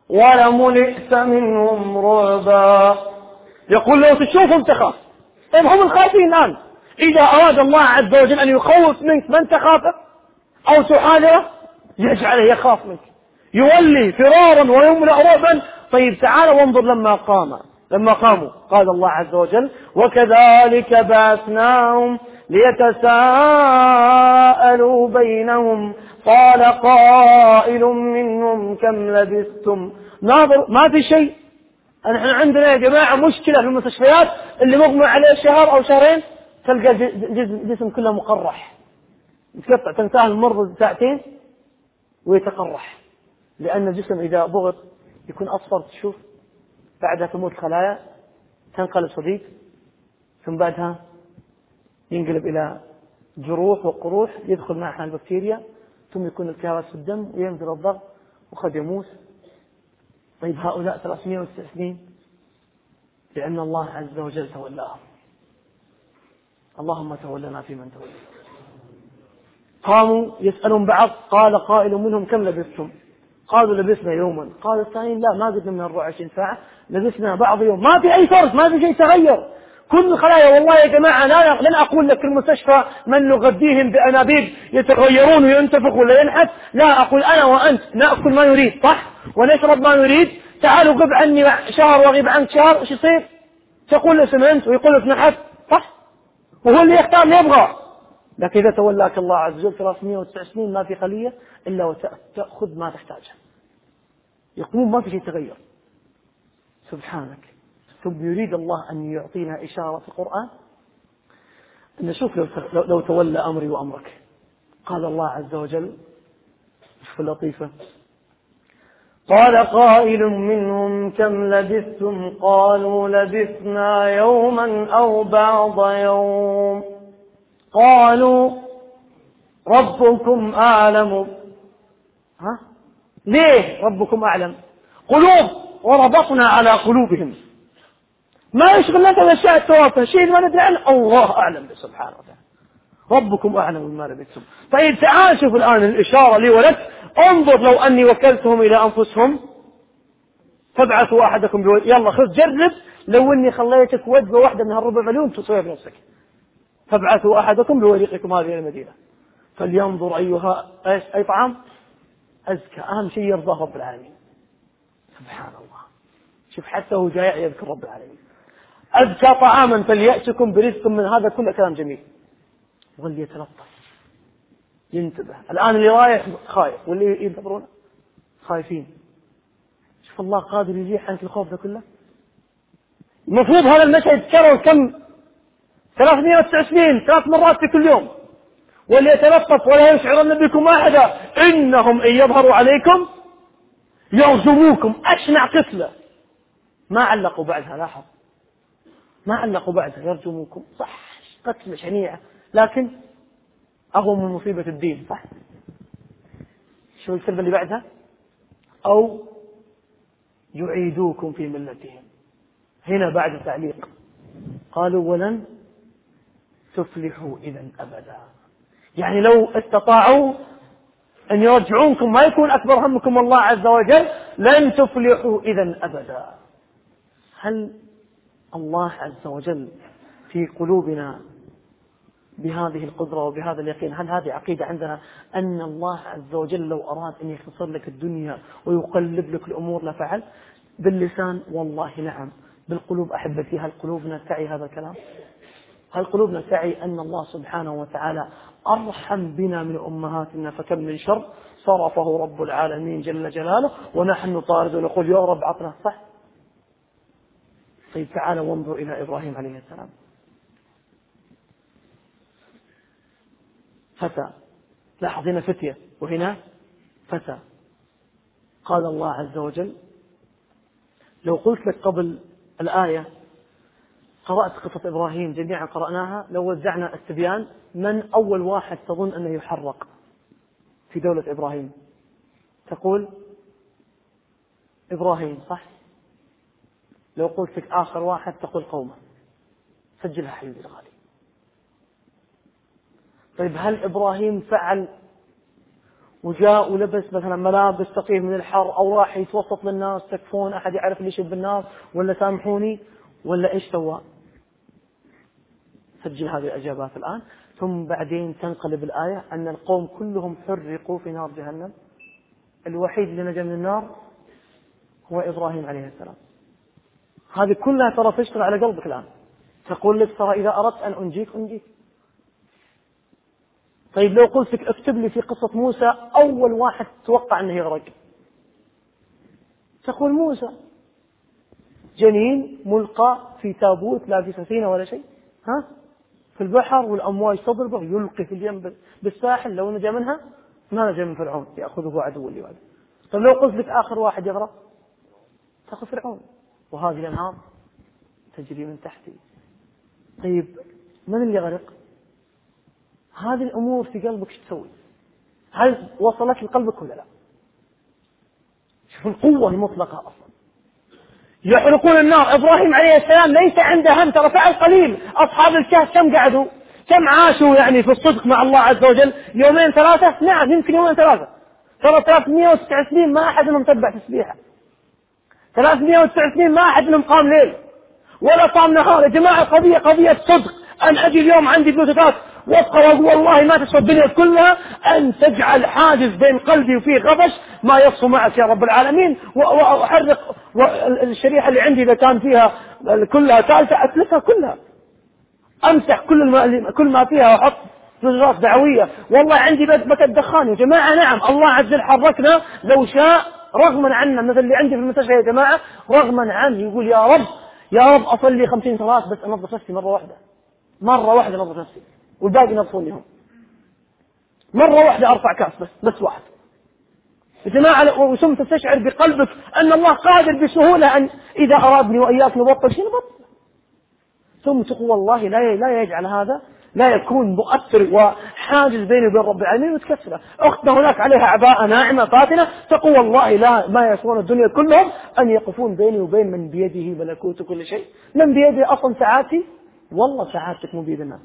ولملئت منهم رعبا. يقول لو تشوفهم تخاف. طيب هم الخائفين الآن. إذا أراد الله عز وجل أن يخوف منك من تخافه أو تحاذره يجعله يخاف منك. يولي فرارا ويملأ رعبا. طيب تعال وانظر لما قام. لما قاموا. قال الله عز وجل وكذلك بعثناهم ليتساءلوا بينهم قال قائل منهم كم لبثتم؟ ناظر ما في شيء. نحن عندنا يا جماعة مشكلة في المستشفيات اللي مغمى عليه شهر أو شهرين تلقى الجسم كله مقرح. تقطع تنتهي المرض ساعتين ويتقرح. لأن الجسم إذا ضغط يكون أصفر تشوف. بعدها تموت الخلايا تنقلب صديد. ثم بعدها ينقلب إلى جروح وقروح يدخل معها البكتيريا. ثم يكون التهابات في الدم وينزل الضغط وقد يموت. طيب هؤلاء 309 سنين لأن الله عز وجل تولاهم اللهم تولنا في من تولى قاموا يسألون بعض قال قائل منهم كم لبثتم؟ قالوا لبثنا يوما. قال الثانيين لا ما قدنا من 24 ساعة لبثنا بعض يوم. ما في أي فرق ما في شيء تغير. كل الخلايا والله يا جماعة لا لن أقول لك المستشفى من نغذيهم بأنابيب يتغيرون وينتفخ ولا ينحت لا أقول أنا وأنت نأكل ما نريد صح؟ ونشرب ما نريد تعالوا غب عني شهر وغيب عنك شهر إيش يصير؟ تقول له سمنت ويقول لك نحت صح؟ وهو اللي يختار اللي يبغى. لكن إذا تولاك الله عز وجل 309 سنين ما في خلية إلا وتأخذ ما تحتاجه يقولون ما في شيء تغير سبحانك. ثم يريد الله أن يعطينا إشارة في القرآن؟ نشوف لو, لو تولى أمري وأمرك. قال الله عز وجل شوف اللطيفة. قال قائل منهم كم لبثتم؟ قالوا لبثنا يوما أو بعض يوم. قالوا ربكم أعلم. ها؟ ليه ربكم أعلم؟ قلوب وربطنا على قلوبهم. ما يشغلنا الأشياء التوافه شيء ما ندري عنه. الله أعلم سبحانه وتعالى ربكم أعلم بما لبثتم. طيب تعال شوف الآن الإشارة لي ولك. انظر لو أني وكلتهم إلى أنفسهم. فابعثوا أحدكم بوجه. يلا خذ جرب. لو أني خليتك وجبة واحدة من هالربع مليون تسويها بنفسك فابعثوا أحدكم بوريقكم هذه المدينة. فلينظر أيها إيش أي طعام؟ أزكى. أهم شيء يرضاه رب العالمين. سبحان الله. شوف حتى هو جاي يذكر رب العالمين. أزكى طعاما فليأتكم برزق من هذا كله. كلام جميل. وليتلطف. ينتبه. الآن اللي رايح خايف. واللي ينتظرون خايفين. شوف الله قادر يزيح عنك الخوف ده كله. المفروض هذا المشهد يتكرر كم؟ 309 سنين. ثلاث مرات في كل يوم. وليتلطف ولا يشعرن بكم أحدا. إنهم إن يظهروا عليكم يرجموكم أشنع قتلة ما علقوا بعدها. لاحظ. ما علقوا بعدها يرجموكم صح قتلة شنيعة. لكن أهون من مصيبة الدين صح؟ شو الكلمة اللي بعدها؟ أو يعيدوكم في ملتهم. هنا بعد تعليق قالوا ولن تفلحوا إذا أبدا. يعني لو استطاعوا أن يرجعونكم ما يكون أكبر همكم الله عز وجل لن تفلحوا إذا أبدا. هل الله عز وجل في قلوبنا بهذه القدرة وبهذا اليقين. هل هذه عقيدة عندنا أن الله عز وجل لو أراد أن يختصر لك الدنيا ويقلب لك الأمور لفعل؟ باللسان والله نعم. بالقلوب أحبتي هل قلوبنا تعي هذا الكلام؟ هل قلوبنا تعي أن الله سبحانه وتعالى أرحم بنا من أمهاتنا؟ فكم من شر صرفه رب العالمين جل جلاله ونحن نطارد ونقول يا رب عطنا. صح. طيب تعالى وانظر إلى إبراهيم عليه السلام. فتى. لاحظ هنا فتية وهنا فتى. قال الله عز وجل لو قلت لك قبل الآية قرأت قصة إبراهيم جميعا قرأناها لو وزعنا التبيان من أول واحد تظن أنه يحرق في دولة إبراهيم؟ تقول إبراهيم صح؟ لو قلت لك آخر واحد تقول قومه. سجلها حبيبي الغالي طيب هل إبراهيم فعل وجاء ولبس مثلا ملابس تقيه من الحر أو راح يتوسط للناس تكفون أحد يعرف ليش بالناس ولا سامحوني ولا إيش سوى؟ سجل هذه الإجابات الآن. ثم بعدين تنقلب الآية أن القوم كلهم حرقوا في نار جهنم. الوحيد اللي نجا من النار هو إبراهيم عليه السلام. هذه كلها ترى تشتغل على قلبك الآن. تقول لك ترى إذا أردت أن أنجيك أنجيك. طيب لو قلت لك اكتب لي في قصة موسى أول واحد تتوقع أنه يغرق. تقول موسى. جنين ملقى في تابوت لا في سفينة ولا شيء. ها؟ في البحر والأمواج تضربه يلقي في اليم بالساحل. لو نجا منها ما نجا من فرعون يأخذه عدو اللي بعده. طيب لو قلت لك آخر واحد يغرق؟ تأخذ فرعون. وهذه الأنهار تجري من تحتي طيب من اللي غرق؟ هذه الأمور في قلبك إيش تسوي؟ هل وصلت لقلبك ولا لا؟ شوف القوة المطلقة أصلا يحرقون النار إبراهيم عليه السلام ليس عنده هم ترى فعل قليل أصحاب الكهف كم قعدوا؟ كم عاشوا يعني في الصدق مع الله عز وجل؟ يومين ثلاثة؟ نعم يمكن يومين ثلاثة ترى 309 سنين ما أحد منهم تبع تسبيحة 309 سنين ما أحد منهم قام ليل. ولا صام نهار. يا جماعة قضية قضية صدق. أن أجي اليوم عندي بلوتوثات وابقى والله ما تسوى الدنيا كلها أن تجعل حاجز بين قلبي وفيه غبش ما يصفو معك يا رب العالمين. وأحرق الشريحة اللي عندي إذا كان فيها كلها ثالثة أتلفها كلها. أمسح كل ما كل ما فيها وأحط زجاجات دعوية. والله عندي بكة دخان يا جماعة. نعم الله عز وجل حركنا لو شاء رغما عنا مثل اللي عندي في المستشفى يا جماعة رغما عنه يقول يا رب يا رب أصلي خمسين صلاة بس أنظف نفسي مرة واحدة. مرة واحدة أنظف نفسي والباقي ينظفون لهم مرة واحدة أرفع كاس بس بس واحد. يا جماعة ثم تستشعر بقلبك أن الله قادر بسهولة أن إذا أرادني وإياك نبطل شيء نبطل ثم تقول والله لا لا يجعل هذا لا يكون مؤثر وحاجز بيني وبين رب العالمين متكسرة. أختنا هناك عليها عباءة ناعمة فاتنة تقول والله لا ما يسوون الدنيا كلهم أن يقفون بيني وبين من بيده ملكوت كل شيء. من بيده أصلا سعادتي؟ والله سعادتك مو بيد الناس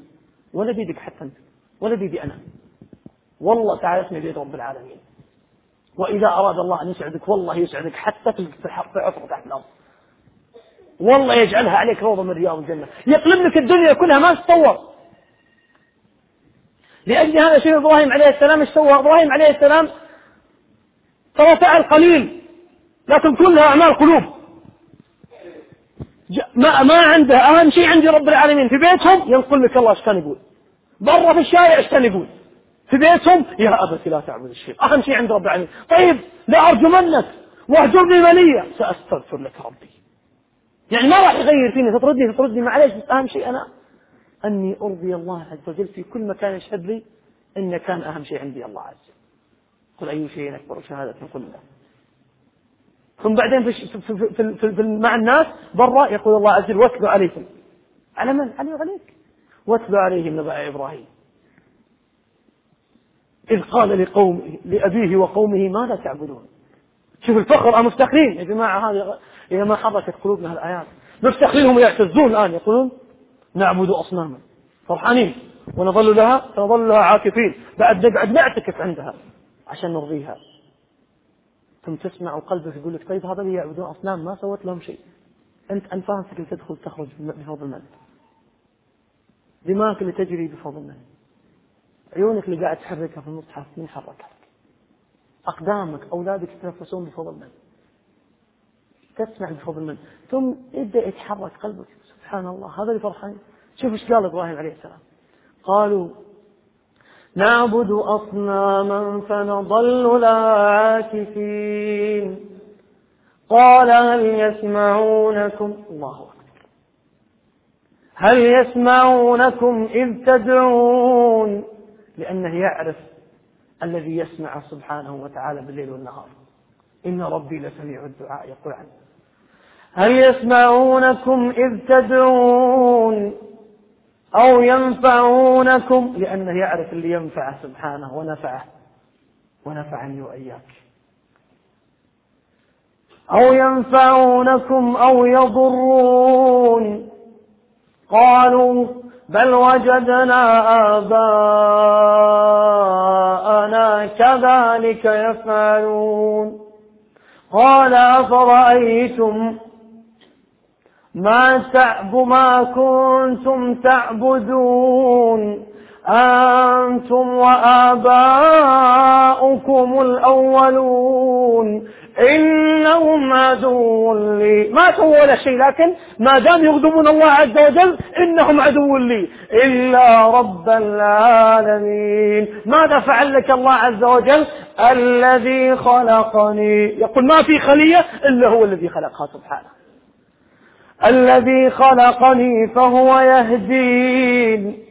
ولا بيدك حتى أنت ولا بيدي أنا. والله سعادتنا بيد رب العالمين. وإذا أراد الله أن يسعدك والله يسعدك حتى في عصر تحت الأرض. والله يجعلها عليك روضة من رياض الجنة. يقلب لك الدنيا كلها ما تتصور لأجل هذا شيء إبراهيم عليه السلام إيش سوى؟ إبراهيم عليه السلام ترى فعل قليل لكن كلها أعمال قلوب. ما ما عنده أهم شيء عندي رب العالمين في بيتهم ينقل لك الله إيش كان يقول. برا في الشارع إيش كان يقول. في بيتهم يا أبت لا تعبد الشيء أهم شيء عند رب العالمين. طيب لا أرجمنك واهجرني مليا سأستغفر لك ربي. يعني ما راح يغير فيني تطردني تطردني معليش بس أهم شيء أنا أني أرضي الله عز وجل في كل مكان يشهد لي إن كان أهم شيء عندي الله عز وجل. قل أي شيء أكبر شهادة قل له ثم بعدين في, في, في, في, في مع الناس برا يقول الله عز وجل واتلو عليكم على من؟ علي وعليك واتلو عليهم نبأ إبراهيم. إذ قال لقومه لأبيه وقومه ماذا تعبدون. شوف الفخر مفتخرين يا جماعة هذه إذا ما حركت قلوبنا هالآيات. مفتخرين هم يعتزون الآن يقولون نعبد أصناما. فرحانين. ونظل لها نظل لها عاكفين. بعد نقعد نعتكف عندها عشان نرضيها. ثم تسمع وقلبك يقول لك طيب هذا اللي يعبدون أصنام ما سوت لهم شيء. أنت أنفاسك اللي تدخل تخرج بفضل من دماغك اللي تجري بفضل من عيونك اللي قاعد تحركها في المصحف من حركها. أقدامك أولادك يتنفسون بفضل من تسمع بفضل من ثم يبدأ يتحرك قلبك. سبحان الله هذا اللي فرحان شوف إيش قال إبراهيم عليه السلام. قالوا نعبد أصناما فنظل لها عاكفين قال هل يسمعونكم؟ الله أكبر. هل يسمعونكم إذ تدعون؟ لأنه يعرف الذي يسمع سبحانه وتعالى بالليل والنهار. إن ربي لسميع الدعاء يقول عنه. هل يسمعونكم إذ تدعون أو ينفعونكم؟ لأنه يعرف اللي ينفعه سبحانه ونفعه ونفعني وإياك. أو ينفعونكم أو يضرون. قالوا بل وجدنا آباءنا كذلك يفعلون. قال أفرأيتم ما تعب ما كنتم تعبدون. أنتم وآباؤكم الأولون. إنهم عدو لي. ما سووا ولا شيء لكن ما دام يغضبون الله عز وجل إنهم عدو لي. إلا رب العالمين. ماذا فعل لك الله عز وجل؟ الذي خلقني. يقول ما في خلية إلا هو الذي خلقها سبحانه. الذي خلقني فهو يهدين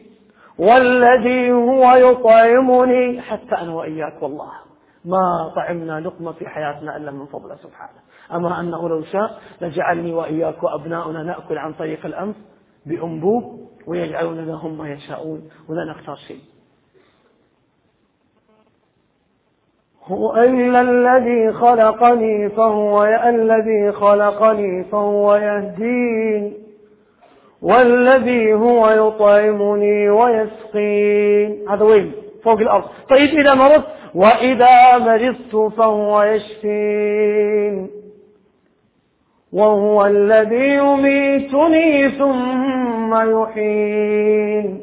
والذي هو يطعمني حتى أنا وإياك والله. ما طعمنا لقمة في حياتنا إلا من فضله سبحانه. أما أنه لو شاء لجعلني وإياك وأبناؤنا نأكل عن طريق الأنف بأنبوب ويجعلون لنا هم ما يشاءون ولا نختار شيء. هو إلا الذي خلقني فهو الذي خلقني فهو يهدين. والذي هو يطعمني ويسقين. هذا وين؟ فوق الأرض. طيب إذا مرضت وإذا مرضت فهو يشفين. وهو الذي يميتني ثم يحين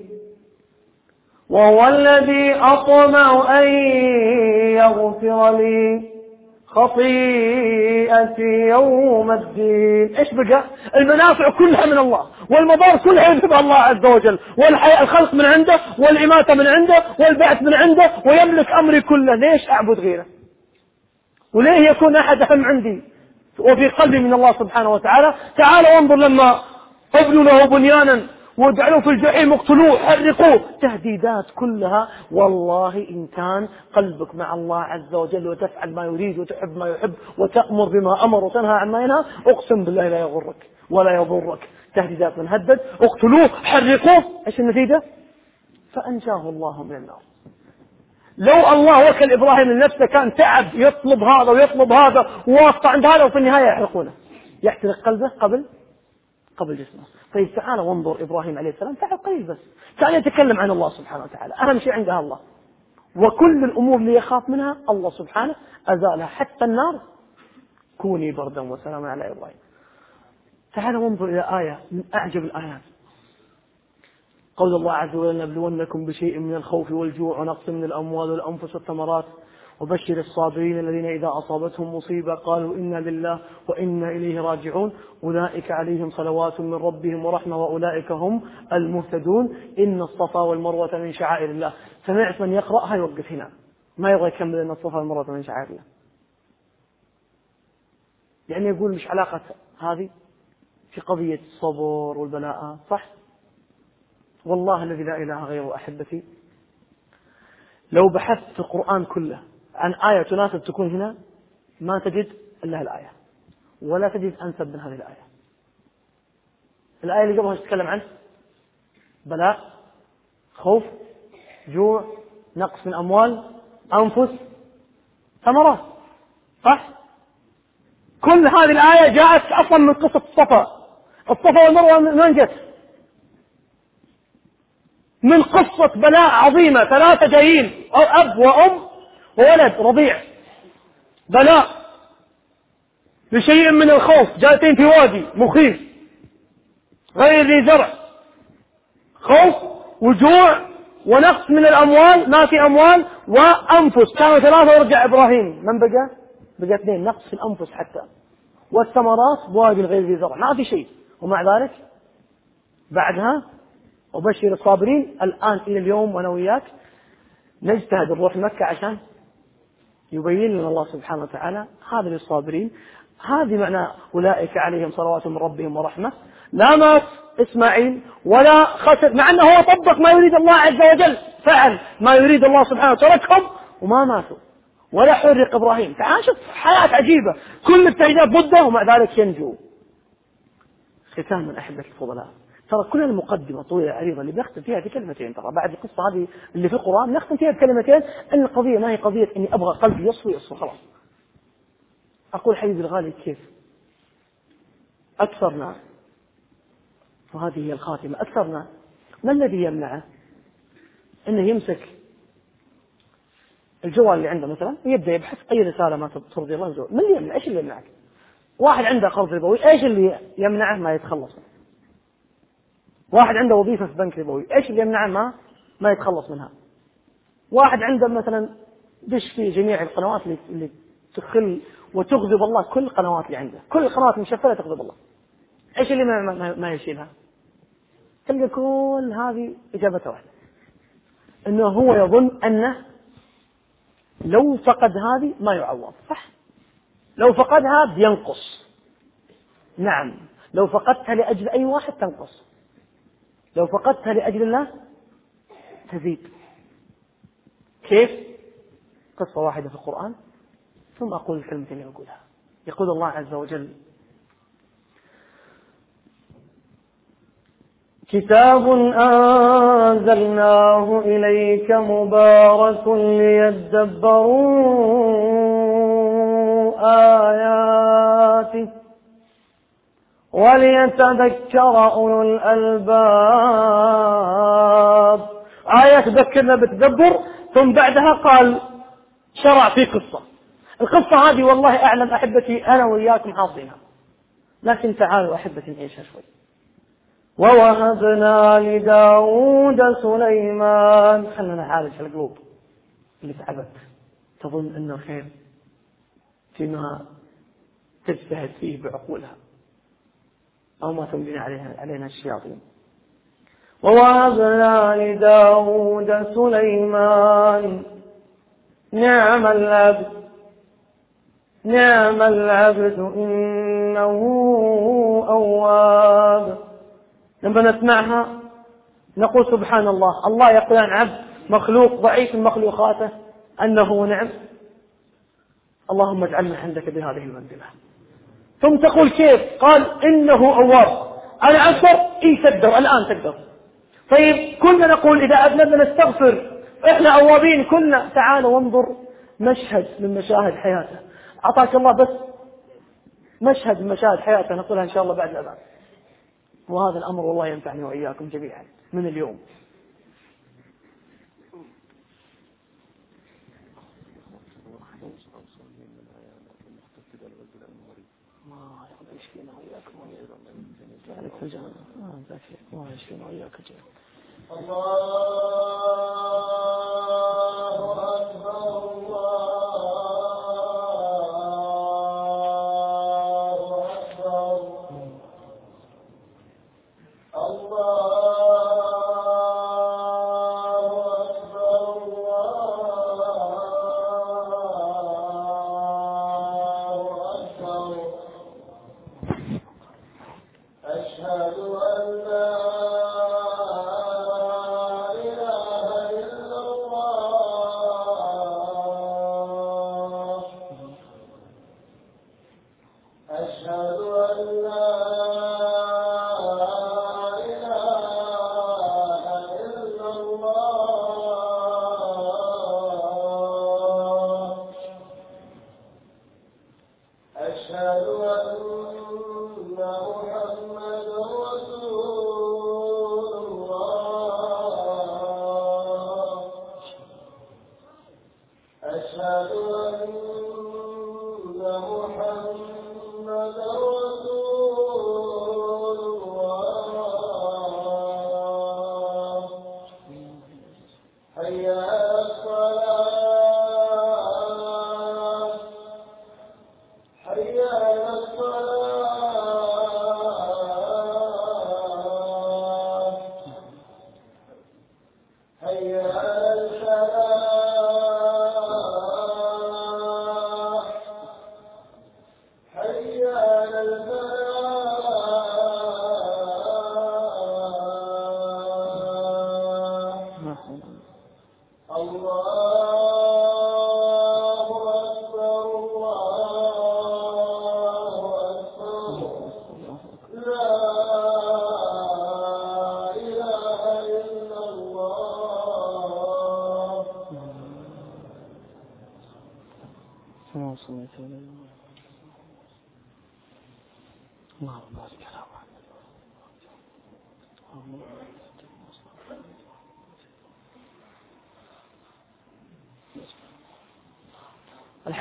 وهو الذي أطمع أن يغفر لي خطيئتي يوم الدين. إيش بقى؟ المنافع كلها من الله والمضار كلها يذهبها الله عز وجل والحياة الخلق من عنده والإماتة من عنده والبعث من عنده ويملك أمري كله. ليش أعبد غيره؟ وليه يكون أحد أهم عندي؟ وفي قلبي من الله سبحانه وتعالى تعال وانظر لما ابنوا له بنيانا. واجعلوه في الجحيم اقتلوه حرقوه. تهديدات كلها. والله إن كان قلبك مع الله عز وجل وتفعل ما يريد وتحب ما يحب وتأمر بما أمر وتنهى عن ما ينهى أقسم بالله لا يغرك ولا يضرك. تهديدات من هدد اقتلوه حرقوه. إيش النتيجة؟ فأنجاه الله من النار. لو الله وكل إبراهيم لنفسه كان تعب يطلب هذا ويطلب هذا وواسطة عند هذا وفي النهاية يحرقونه. يحترق قلبه قبل؟ قبل جسمه. طيب تعال وانظر إبراهيم عليه السلام تعال قليل بس. تعال يتكلم عن الله سبحانه وتعالى. أهم شيء عندها الله. وكل الأمور اللي يخاف منها الله سبحانه أزالها. حتى النار. كوني بردا وسلاما على إبراهيم. تعال وانظر إلى آية من أعجب الآيات. قول الله عز وجل نبلونكم بشيء من الخوف والجوع ونقص من الأموال والأنفس والثمرات. وبشر الصابرين الذين إذا أصابتهم مصيبة قالوا إنا لله وإنا إليه راجعون. أولئك عليهم صلوات من ربهم ورحمة وأولئك هم المهتدون. إن الصفا والمروة من شعائر الله. سمعت من يقرأها يوقف هنا. ما يبغى يكمل إن الصفا والمروة من شعائر الله. يعني يقول مش علاقة هذه في قضية الصبر والبلاء صح؟ والله الذي لا إله غيره أحبتي لو بحثت القرآن كله عن آية تناسب تكون هنا ما تجد إلا الآية. ولا تجد أنسب من هذه الآية. الآية اللي قبلها تتكلم عن بلاء خوف جوع نقص من أموال أنفس ثمرات. صح؟ كل هذه الآية جاءت أصلا من قصة الصفا. الصفا والمروة من جت؟ من قصة بلاء عظيمة ثلاثة جايين أب وأم وولد رضيع. بلاء بشيء من الخوف. جالسين في وادي. مخيف. غير ذي زرع. خوف وجوع ونقص من الأموال. ما في أموال. وأنفس. كانوا ثلاثة ورجع إبراهيم. من بقى؟ بقى اثنين. نقص في الأنفس حتى. والثمرات بوادي غير ذي زرع. ما في شيء. ومع ذلك بعدها وبشر الصابرين. الآن إلى اليوم وأنا وياك نجتهد نروح مكة عشان يبين لنا الله سبحانه وتعالى هذا للصابرين هذه معنى أولئك عليهم صلوات من ربهم ورحمة. لا مات إسماعيل ولا خسر مع أنه هو طبق ما يريد الله عز وجل فعل ما يريد الله سبحانه تركهم وما ماتوا. ولا حرق إبراهيم. تعال شوف حياة عجيبة. كل التهديدات ضده ومع ذلك ينجو. ختاما أحبة الفضلاء. ترى كل المقدمة طويلة عريضة اللي بنختم فيها بكلمتين ترى. بعد القصة هذه اللي في القرآن نختم فيها بكلمتين. أن القضية ما هي قضية إني أبغى قلبي يصفو يصفو خلاص. أقول حبيبي الغالي كيف؟ أكثرنا. وهذه هي الخاتمة. أكثرنا. ما الذي يمنعه؟ أنه يمسك الجوال اللي عنده مثلا ويبدأ يبحث أي رسالة ما ترضي الله ما اللي يمنع؟ إيش اللي يمنعك؟ واحد عنده قرض ربوي إيش اللي يمنعه ما يتخلص؟ منه واحد عنده وظيفة في بنك ربوي. إيش اللي يمنعه ما ما يتخلص منها؟ واحد عنده مثلا دش في جميع القنوات اللي, اللي تخل وتغضب الله كل القنوات اللي عنده. كل القنوات المشفرة تغضب الله. إيش اللي ما, ما, ما يشيلها؟ تلقى كل هذه إجابته واحدة. أنه هو يظن أنه لو فقد هذه ما يعوض. صح؟ لو فقدها بينقص. نعم. لو فقدتها لأجل أي واحد تنقص. لو فقدتها لأجل الله تزيد. كيف؟ قصة واحدة في القرآن ثم أقول الكلمة اللي أقولها. يقول الله عز وجل كتاب أنزلناه إليك مبارك ليدبروا آياته. وليتذكر أولو الألباب. آية تذكرنا بتدبر ثم بعدها قال شرع في قصة. القصة هذه والله أعلم أحبتي أنا وإياكم حافظينها. لكن تعالوا أحبتي نعيشها شوي. ووهبنا لداود سليمان. خلنا نعالج القلوب اللي تعبت تظن إنه خير. فيما تجتهد فيه بعقولها. أو ما تملي عليها علينا الشياطين. ووهبنا لداود سليمان نعم العبد نعم العبد إنه أواب. لما نسمعها نقول سبحان الله. الله يقول عن عبد مخلوق ضعيف من مخلوقاته أنه نعم. اللهم اجعلنا عندك بهذه المنزلة. ثم تقول كيف؟ قال إنه أواب. أنا أقدر إي تقدر. الآن تقدر. طيب كنا نقول إذا أذنبنا نستغفر. إحنا أوابين كنا. تعالوا وانظر مشهد من مشاهد حياته. أعطاك الله بس مشهد من مشاهد حياته. نقولها إن شاء الله بعد الأذان. وهذا الأمر والله ينفعني وإياكم جميعا من اليوم. الله يشفينا وإياك الله أكبر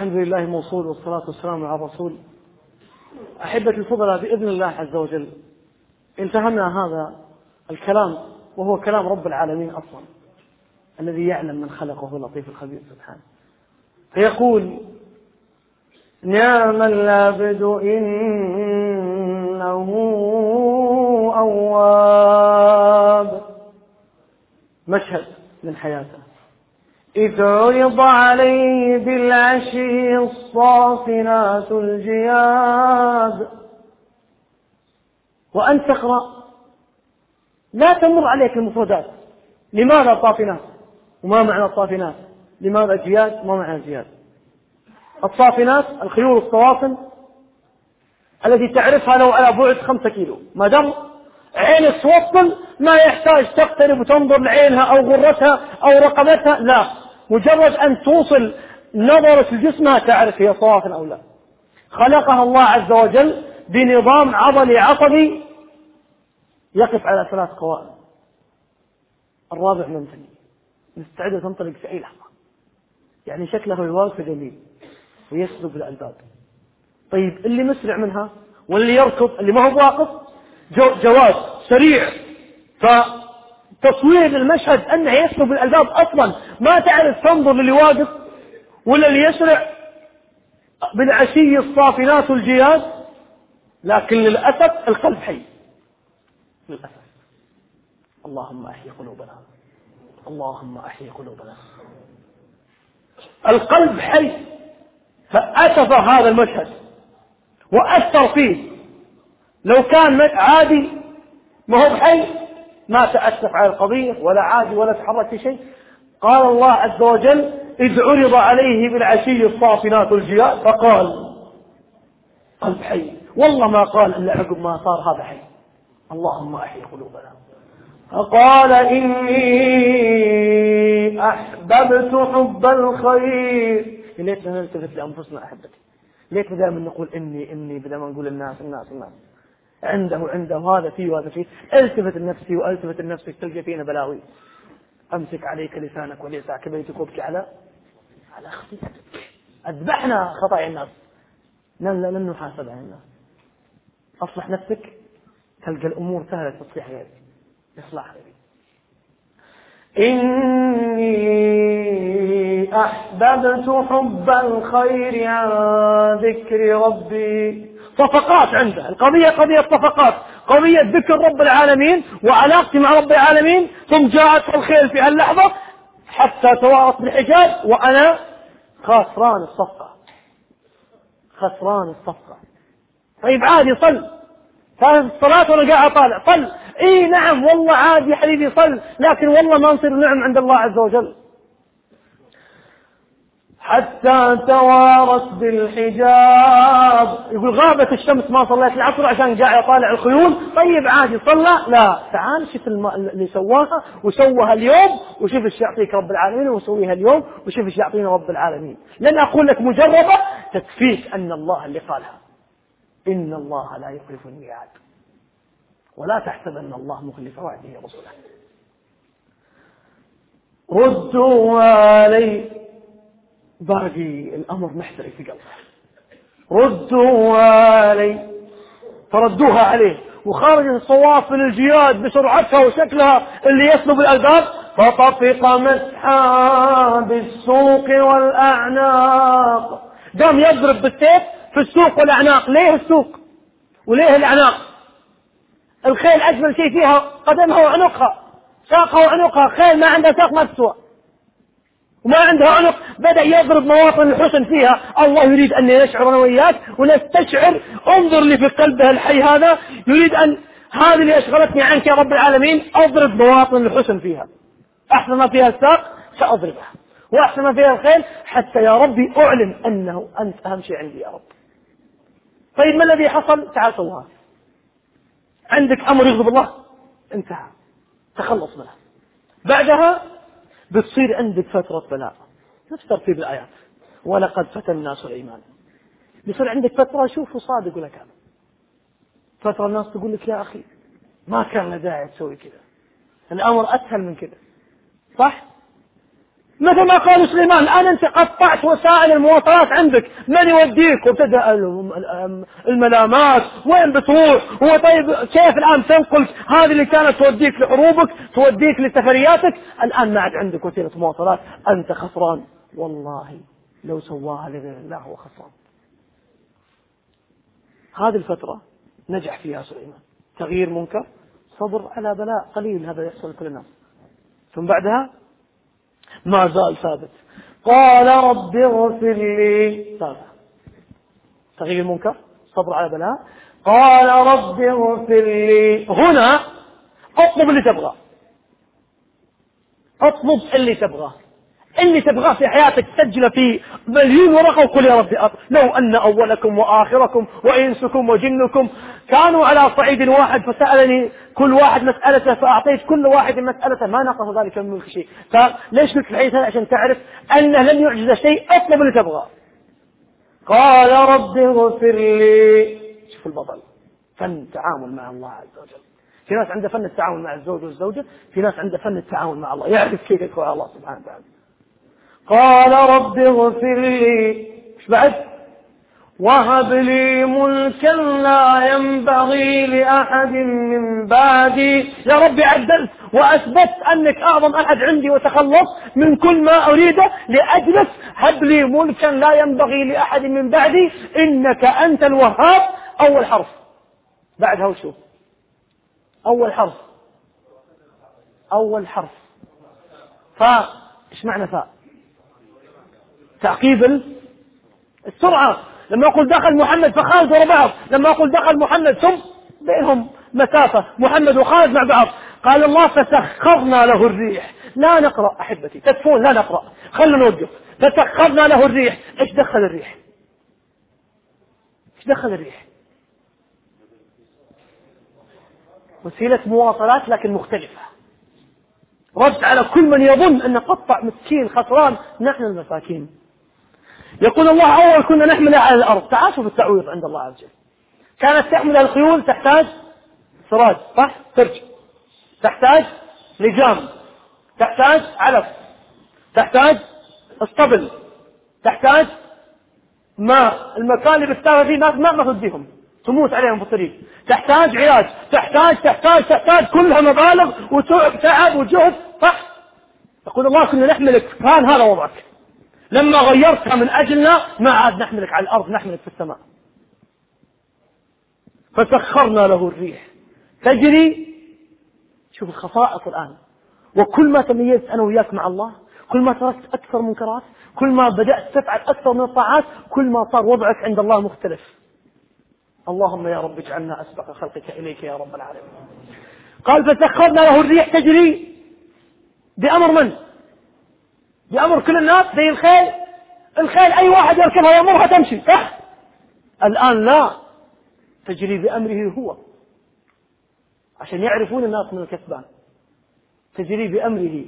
الحمد لله موصول والصلاة والسلام على الرسول. أحبة الفضلاء بإذن الله عز وجل انتهينا هذا الكلام وهو كلام رب العالمين أصلا الذي يعلم من خلقه هو اللطيف الخبير سبحانه. فيقول نعم العبد إنه أواب. مشهد من حياته. إذ عرض عليه بالعشي الصافنات الجياد. وأن تقرأ. لا تمر عليك المفردات. لماذا صافنات وما معنى الصافنات؟ لماذا جياد؟ وما معنى جياد؟ الصافنات الخيول الصوافن التي تعرفها لو على بعد خمسة كيلو. ما دام عينك توصل ما يحتاج تقترب وتنظر لعينها أو غرتها أو رقبتها لا. مجرد أن توصل نظرة لجسمها تعرف هي صوافن أو لا. خلقها الله عز وجل بنظام عضلي عصبي يقف على ثلاث قوائم. الرابع منثني مستعدة تنطلق في أي لحظة. يعني شكله الواقف جميل. ويسلب الألباب. طيب اللي مسرع منها واللي يركض اللي ما هو واقف جواز سريع فتصوير المشهد انه يسلب الألباب أصلا ما تعرف تنظر للي واقف ولا اللي يسرع بالعشي الصافنات الجياد لكن للأسف القلب حي. للأسف. اللهم أحيي قلوبنا. اللهم أحيي قلوبنا. القلب حي فأسف هذا المشهد وأثر فيه. لو كان عادي ما هو بحي ما تأسف على القضية ولا عادي ولا تحرك شيء. قال الله عز وجل إذ عرض عليه بالعشي الصافنات الجياد فقال قلب حي والله ما قال إلا عقب ما صار هذا حي. اللهم أحيي قلوبنا. فقال إني أحببت حب الخير. ليتنا نلتفت لأنفسنا أحبتي. ليتنا دائما نقول إني إني بدل ما نقول الناس الناس الناس. عنده عنده هذا فيه وهذا فيه. التفت لنفسي والتفت لنفسك تلقى فينا بلاوي. أمسك عليك لسانك وليس بيتك وابكي على على خطيئتك. أذبحنا خطايا الناس. لن لن نحاسب عن الناس. أصلح نفسك تلقى الأمور سهلة تصليح غيرك. إصلاح غيرك. إني أحببت حب الخير عن ذكر ربي. صفقات عنده. القضية قضية صفقات. قضية ذكر رب العالمين وعلاقتي مع رب العالمين ثم جاءت الخيل في هاللحظة حتى توارت بالحجاب وأنا خسران الصفقة. خسران الصفقة. طيب عادي صل. كانت الصلاة وأنا قاعد طالع صل. إي نعم والله عادي يا حبيبي صل. لكن والله ما نصير نعم عند الله عز وجل. حتى توارت بالحجاب. يقول غابت الشمس ما صليت العصر عشان قاعد يطالع الخيول. طيب عادي صلى. لا تعال شوف اللي سواها وسوها اليوم وشوف إيش يعطيك رب العالمين وسويها اليوم وشوف إيش يعطينا رب العالمين. لن أقول لك مجربة تكفيك أن الله اللي قالها. إن الله لا يخلف الميعاد. ولا تحسبن الله مخلف وعده رسله ردوا علي. باقي الأمر محترق في قلبه. ردوا علي. فردوها عليه. وخرج الصواف من الجياد بسرعتها وشكلها اللي يسلب الألباب. فطفق مسحا بالسوق والأعناق. قام يضرب بالسيف في السوق والأعناق. ليه السوق؟ وليه الأعناق؟ الخيل أجمل شيء فيها. قدمها وعنقها. ساقها وعنقها. خيل ما عندها ساق ما تسوى. وما عندها عنق بدأ يضرب مواطن الحسن فيها. الله يريد أن يشعر أنا وإياك ونستشعر. انظر لي في قلبها الحي هذا. يريد أن هذه اللي أشغلتني عنك يا رب العالمين أضرب مواطن الحسن فيها. أحسن ما فيها الساق سأضربها وأحسن ما فيها الخيل حتى يا ربي أعلن أنه أنت أهم شيء عندي يا رب. طيب ما الذي حصل؟ تعال سوها عندك أمر يغضب الله؟ انتهى. تخلص منها. بعدها بتصير عندك فترة بلاء. نفس ترتيب الآيات. ولقد فتنا سليمان يصير عندك فترة شوف صادق ولا كان فترة الناس تقول لك يا أخي ما كان له داعي تسوي كذا. الأمر أسهل من كذا. صح؟ مثل ما قال سليمان الآن أنت قطعت وسائل المواصلات عندك من يوديك؟ وابتدأ الملامات وين بتروح؟ هو طيب كيف الآن تنقل هذه اللي كانت توديك لحروبك توديك لسفرياتك؟ الآن ما عاد عندك وسيلة مواصلات أنت خسران. والله لو سواها لغير الله هو خسران. هذه الفترة نجح فيها سليمان. تغيير منكر صبر على بلاء قليل هذا يحصل لكل الناس. ثم بعدها ما زال ثابت. قال رب اغفر لي. ثابت. تغيير المنكر؟ صبر على بلاء. قال رب اغفر لي. هنا اطلب اللي تبغاه. اطلب اللي تبغاه. اللي تبغاه في حياتك سجله في مليون ورقة وقل يا ربي أطلب لو أن أولكم وآخركم وإنسكم وجنكم كانوا على صعيد واحد فسألني كل واحد مسألته فأعطيت كل واحد مسألته ما نقص ذلك من ملك شيء. فليش قلت الحديث هذا؟ عشان تعرف أنه لن يعجز شيء اطلب اللي تبغاه قال رب اغفر لي. شوف البطل. فن تعامل مع الله عز وجل. في ناس عنده فن التعامل مع الزوج والزوجة في ناس عنده فن التعامل مع الله. يعرف كيف يدخل على الله سبحانه وتعالى. قال رب اغفر لي. إيش بعد؟ وهب لي ملكا لا ينبغي لأحد من بعدي. يا ربي عدلت وأثبت أنك أعظم أحد عندي وتخلصت من كل ما أريده لأجلس. هب لي ملكا لا ينبغي لأحد من بعدي. إنك أنت الوهاب. أول حرف. بعدها وشو؟ أول حرف. أول حرف. فاء. إيش معنى فاء؟ تعقيب السرعة. لما أقول دخل محمد فخالد ورا بعض. لما أقول دخل محمد ثم بينهم مسافة. محمد وخالد مع بعض. قال الله فسخرنا له الريح. لا نقرأ أحبتي. تكفون لا نقرأ. خلنا نوقف. فسخرنا له الريح. إيش دخل الريح؟ إيش دخل الريح؟ وسيلة مواصلات لكن مختلفة. رد على كل من يظن أن قطع مسكين خسران نحن المساكين. يقول الله أول كنا نحمل على الأرض تعاشوا في التعويض عند الله عز وجل. كانت تحمل الخيول تحتاج سراج صح؟ ترج تحتاج لجام تحتاج علف. تحتاج اسطبل. تحتاج ماء. المكان اللي بتستوى فيه ناس ما ما توديهم تموت عليهم في الطريق. تحتاج علاج. تحتاج تحتاج تحتاج كلها مبالغ وتعب وجهد صح؟ يقول الله كنا نحملك كان هذا وضعك. لما غيرتها من أجلنا ما عاد نحملك على الأرض نحملك في السماء. فسخرنا له الريح. تجري شوف الخصائص الآن وكل ما تميزت أنا وياك مع الله كل ما تركت أكثر منكرات كل ما بدأت تفعل أكثر من الطاعات كل ما صار وضعك عند الله مختلف. اللهم يا رب اجعلنا أسبق خلقك إليك يا رب العالمين. قال فسخرنا له الريح تجري. بأمر من؟ بأمر كل الناس زي الخيل. الخيل أي واحد يركبها يأمرها تمشي صح؟ الآن لا. تجري بأمره هو. عشان يعرفون الناس من الكسبان. تجري بأمره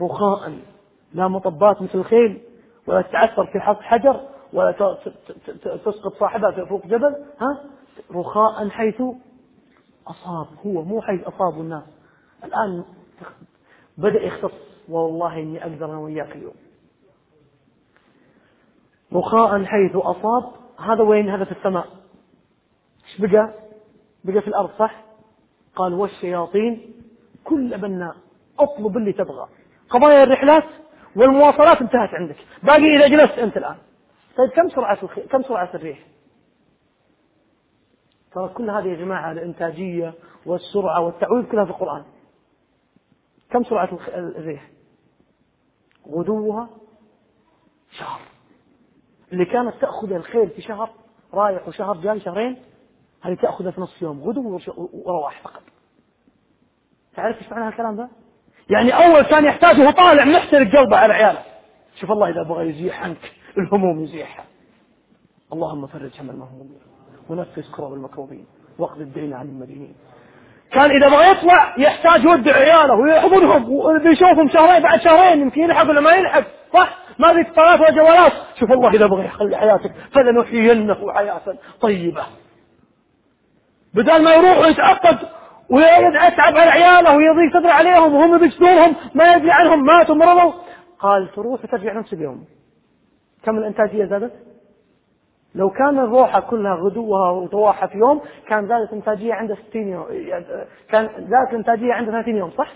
رخاء. لا مطبات مثل الخيل ولا تتعثر في حص حجر ولا تسقط صاحبها في فوق جبل ها؟ رخاء حيث أصاب هو مو حيث أصابوا الناس. الآن بدأ يختص. والله إني أقدر أنا وياك اليوم. رخاء حيث أصاب هذا وين؟ هذا في السماء. إيش بقى؟ بقى في الأرض صح؟ قال والشياطين كل بناء أطلب اللي تبغى. قضايا الرحلات والمواصلات انتهت عندك. باقي إذا جلست أنت الآن. طيب كم سرعة الخي... كم سرعة الريح؟ ترى كل هذه يا جماعة الإنتاجية والسرعة والتعويض كلها في القرآن. كم سرعة الريح؟ غدوها شهر. اللي كانت تأخذ الخيل في شهر رايح وشهر جاي شهرين هذه تأخذه في نصف يوم غدو ورواح فقط. تعرف إيش معنى الكلام ده؟ يعني أول كان يحتاج وهو طالع محترق قلبه على عياله. شوف الله إذا بغى يزيح عنك الهموم يزيحها. اللهم فرج هم المهمومين ونفس كرب المكروبين واقض الدين عن المدينين. كان إذا بغى يطلع يحتاج يودع عياله ويحضنهم وبيشوفهم شهرين بعد شهرين يمكن يلحق ولا ما يلحق صح؟ ما في اتصالات ولا جوالات شوف الله إذا بغى يخلي حياتك فلنحيينه حياة طيبة. بدل ما يروح ويتعقد ويتعب على عياله ويضيق صدر عليهم وهم يبي ما يدري عنهم ماتوا مرضوا. قال تروح وترجع نفس اليوم. كم الإنتاجية زادت؟ لو كان الروحة كلها غدوها وطواحها في يوم كان زادت الإنتاجية عنده 60 يوم كان زادت الإنتاجية عنده 30 يوم صح؟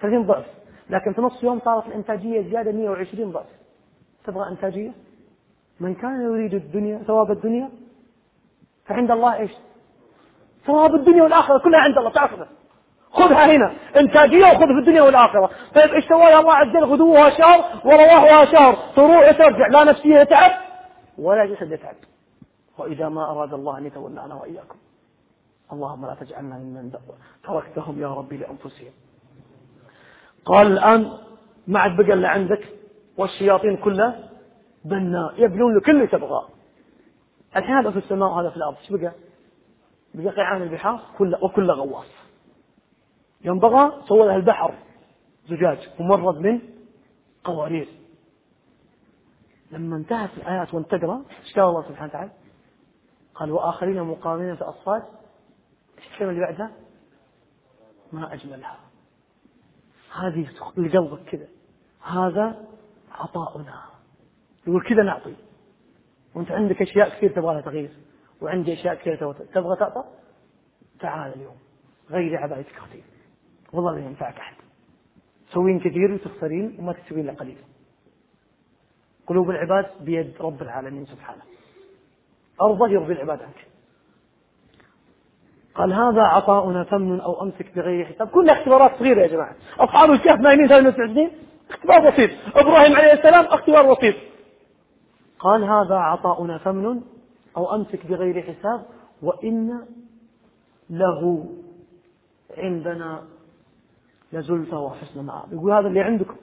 30 ضعف. لكن في نص يوم صارت الإنتاجية زيادة 120 ضعف. تبغى إنتاجية؟ من كان يريد الدنيا ثواب الدنيا؟ فعند الله إيش؟ ثواب الدنيا والآخرة كلها عند الله تأخذها خذها هنا. إنتاجية وخذ في الدنيا والآخرة. طيب إيش سوى الله عز وجل؟ غدوها شهر ورواحها شهر. تروح وترجع لا نفسية يتعب ولا جسد يتعب. وإذا ما أراد الله أن يتولانا وإياكم. اللهم لا تجعلنا ممن تركتهم يا ربي لأنفسهم. قال الآن ما عاد بقى إلا عندك والشياطين كلها بناء يبنون لك اللي تبغاه. الحين هذا في السماء وهذا في الأرض إيش بقى؟ بقى قيعان البحار كل وكل غواص. يوم بغى سوى له البحر زجاج ممرد من قوارير. لما انتهت الآيات وانتقرأ إيش قال الله سبحانه وتعالى؟ قال وآخرين مقامين في الأصفاد الكلمة اللي بعدها؟ ما أجملها. هذه لقلبك كذا. هذا عطاؤنا. يقول كذا نعطي. وأنت عندك أشياء كثير تبغى لها تغيير. وعندي أشياء كثير تبغى تعطى؟ تعال اليوم. غيري عبايتك أختي والله لا ينفعك أحد. تسوين كثير وتخسرين وما تكسبين إلا قليل. قلوب العباد بيد رب العالمين سبحانه. العباد عنك قال هذا عطاؤنا فمن أو أمسك بغير حساب. كلها اختبارات صغيرة يا جماعة. أصحاب الكهف نايمين 93 اختبار بسيط. إبراهيم عليه السلام اختبار بسيط. قال هذا عطاؤنا فمن أو أمسك بغير حساب وإن له عندنا لزلفى وحسن مآب يقول هذا اللي عندكم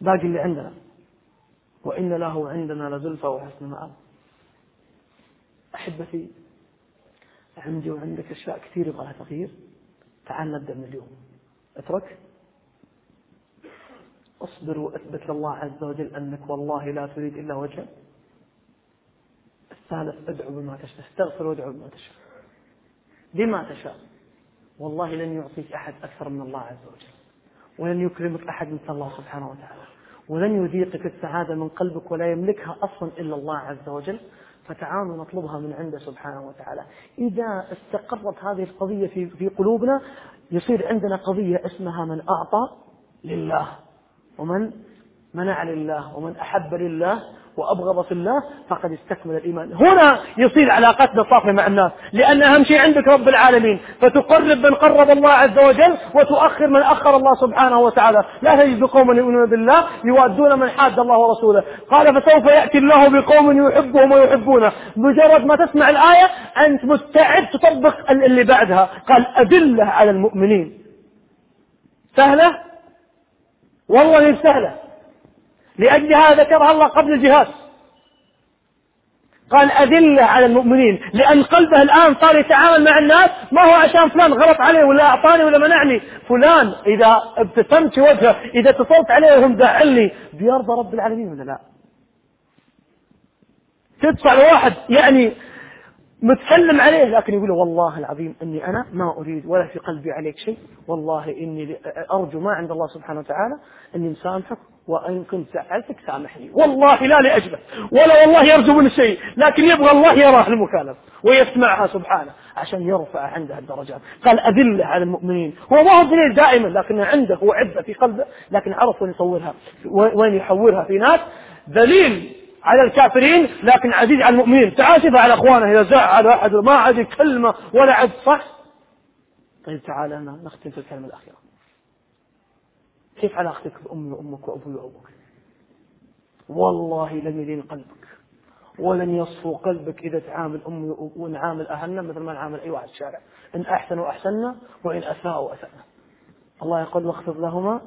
باقي اللي عندنا. وإن له عندنا لزلفى وحسن مآب أحبتي عندي وعندك أشياء كثير يبغى لها تغيير. تعال نبدأ من اليوم. اترك. اصبر وأثبت لله عز وجل أنك والله لا تريد إلا وجهه الثالث ادعو بما تشاء. استغفر وادعو بما تشاء. بما تشاء. والله لن يعطيك أحد أكثر من الله عز وجل. ولن يكرمك أحد مثل الله سبحانه وتعالى. ولن يذيقك السعادة من قلبك ولا يملكها أصلا إلا الله عز وجل. فتعالوا نطلبها من عنده سبحانه وتعالى. إذا استقرت هذه القضية في, قلوبنا يصير عندنا قضية اسمها من أعطى لله ومن منع لله ومن أحب لله وأبغض في الله فقد استكمل الإيمان. هنا يصير علاقتنا صافية مع الناس لأن أهم شيء عندك رب العالمين. فتقرب من قرب الله عز وجل وتؤخر من أخر الله سبحانه وتعالى. لا تجد قوما يؤمنون بالله يوادون من حاد الله ورسوله. قال فسوف يأتي الله بقوم يحبهم ويحبونه. مجرد ما تسمع الآية أنت مستعد تطبق اللي بعدها. قال أدلة على المؤمنين. سهلة؟ والله سهلة. لأجلها ذكرها الله قبل الجهاد. قال أذلة على المؤمنين لأن قلبه الآن صار يتعامل مع الناس ما هو عشان فلان غلط عليه ولا أعطاني ولا منعني. فلان إذا ابتسمت وجهه إذا اتصلت عليه وهم زعلني. بيرضى رب العالمين ولا لا؟ تدفع لواحد يعني متسلم عليه لكن يقول والله العظيم إني أنا ما أريد ولا في قلبي عليك شيء والله إني أرجو ما عند الله سبحانه وتعالى اني مسامحك وإن كنت زعلتك سامحني. والله لا لأجله ولا والله يرجو من شيء لكن يبغى الله يراه المكالمة ويسمعها سبحانه عشان يرفع عنده الدرجات. قال أذلة على المؤمنين. هو ما هو دليل دائما لكن عنده هو عزة في قلبه لكن عرف وين يصورها وين يحورها في ناس. دليل على الكافرين لكن عزيز على المؤمنين. تعال شوف على إخوانه إذا زعل أحد ما عاد كلمة ولا عد صح. طيب تعال نختم في الكلمة الأخيرة. كيف علاقتك بأمي وأمك وأبوي وأبوك؟ والله لن يلين قلبك ولن يصفو قلبك إذا تعامل أمي ونعامل أهلنا مثل ما نعامل أي واحد في الشارع. إن احسنوا احسنا وإن اساءوا اسانا الله يقول واخفض لهما.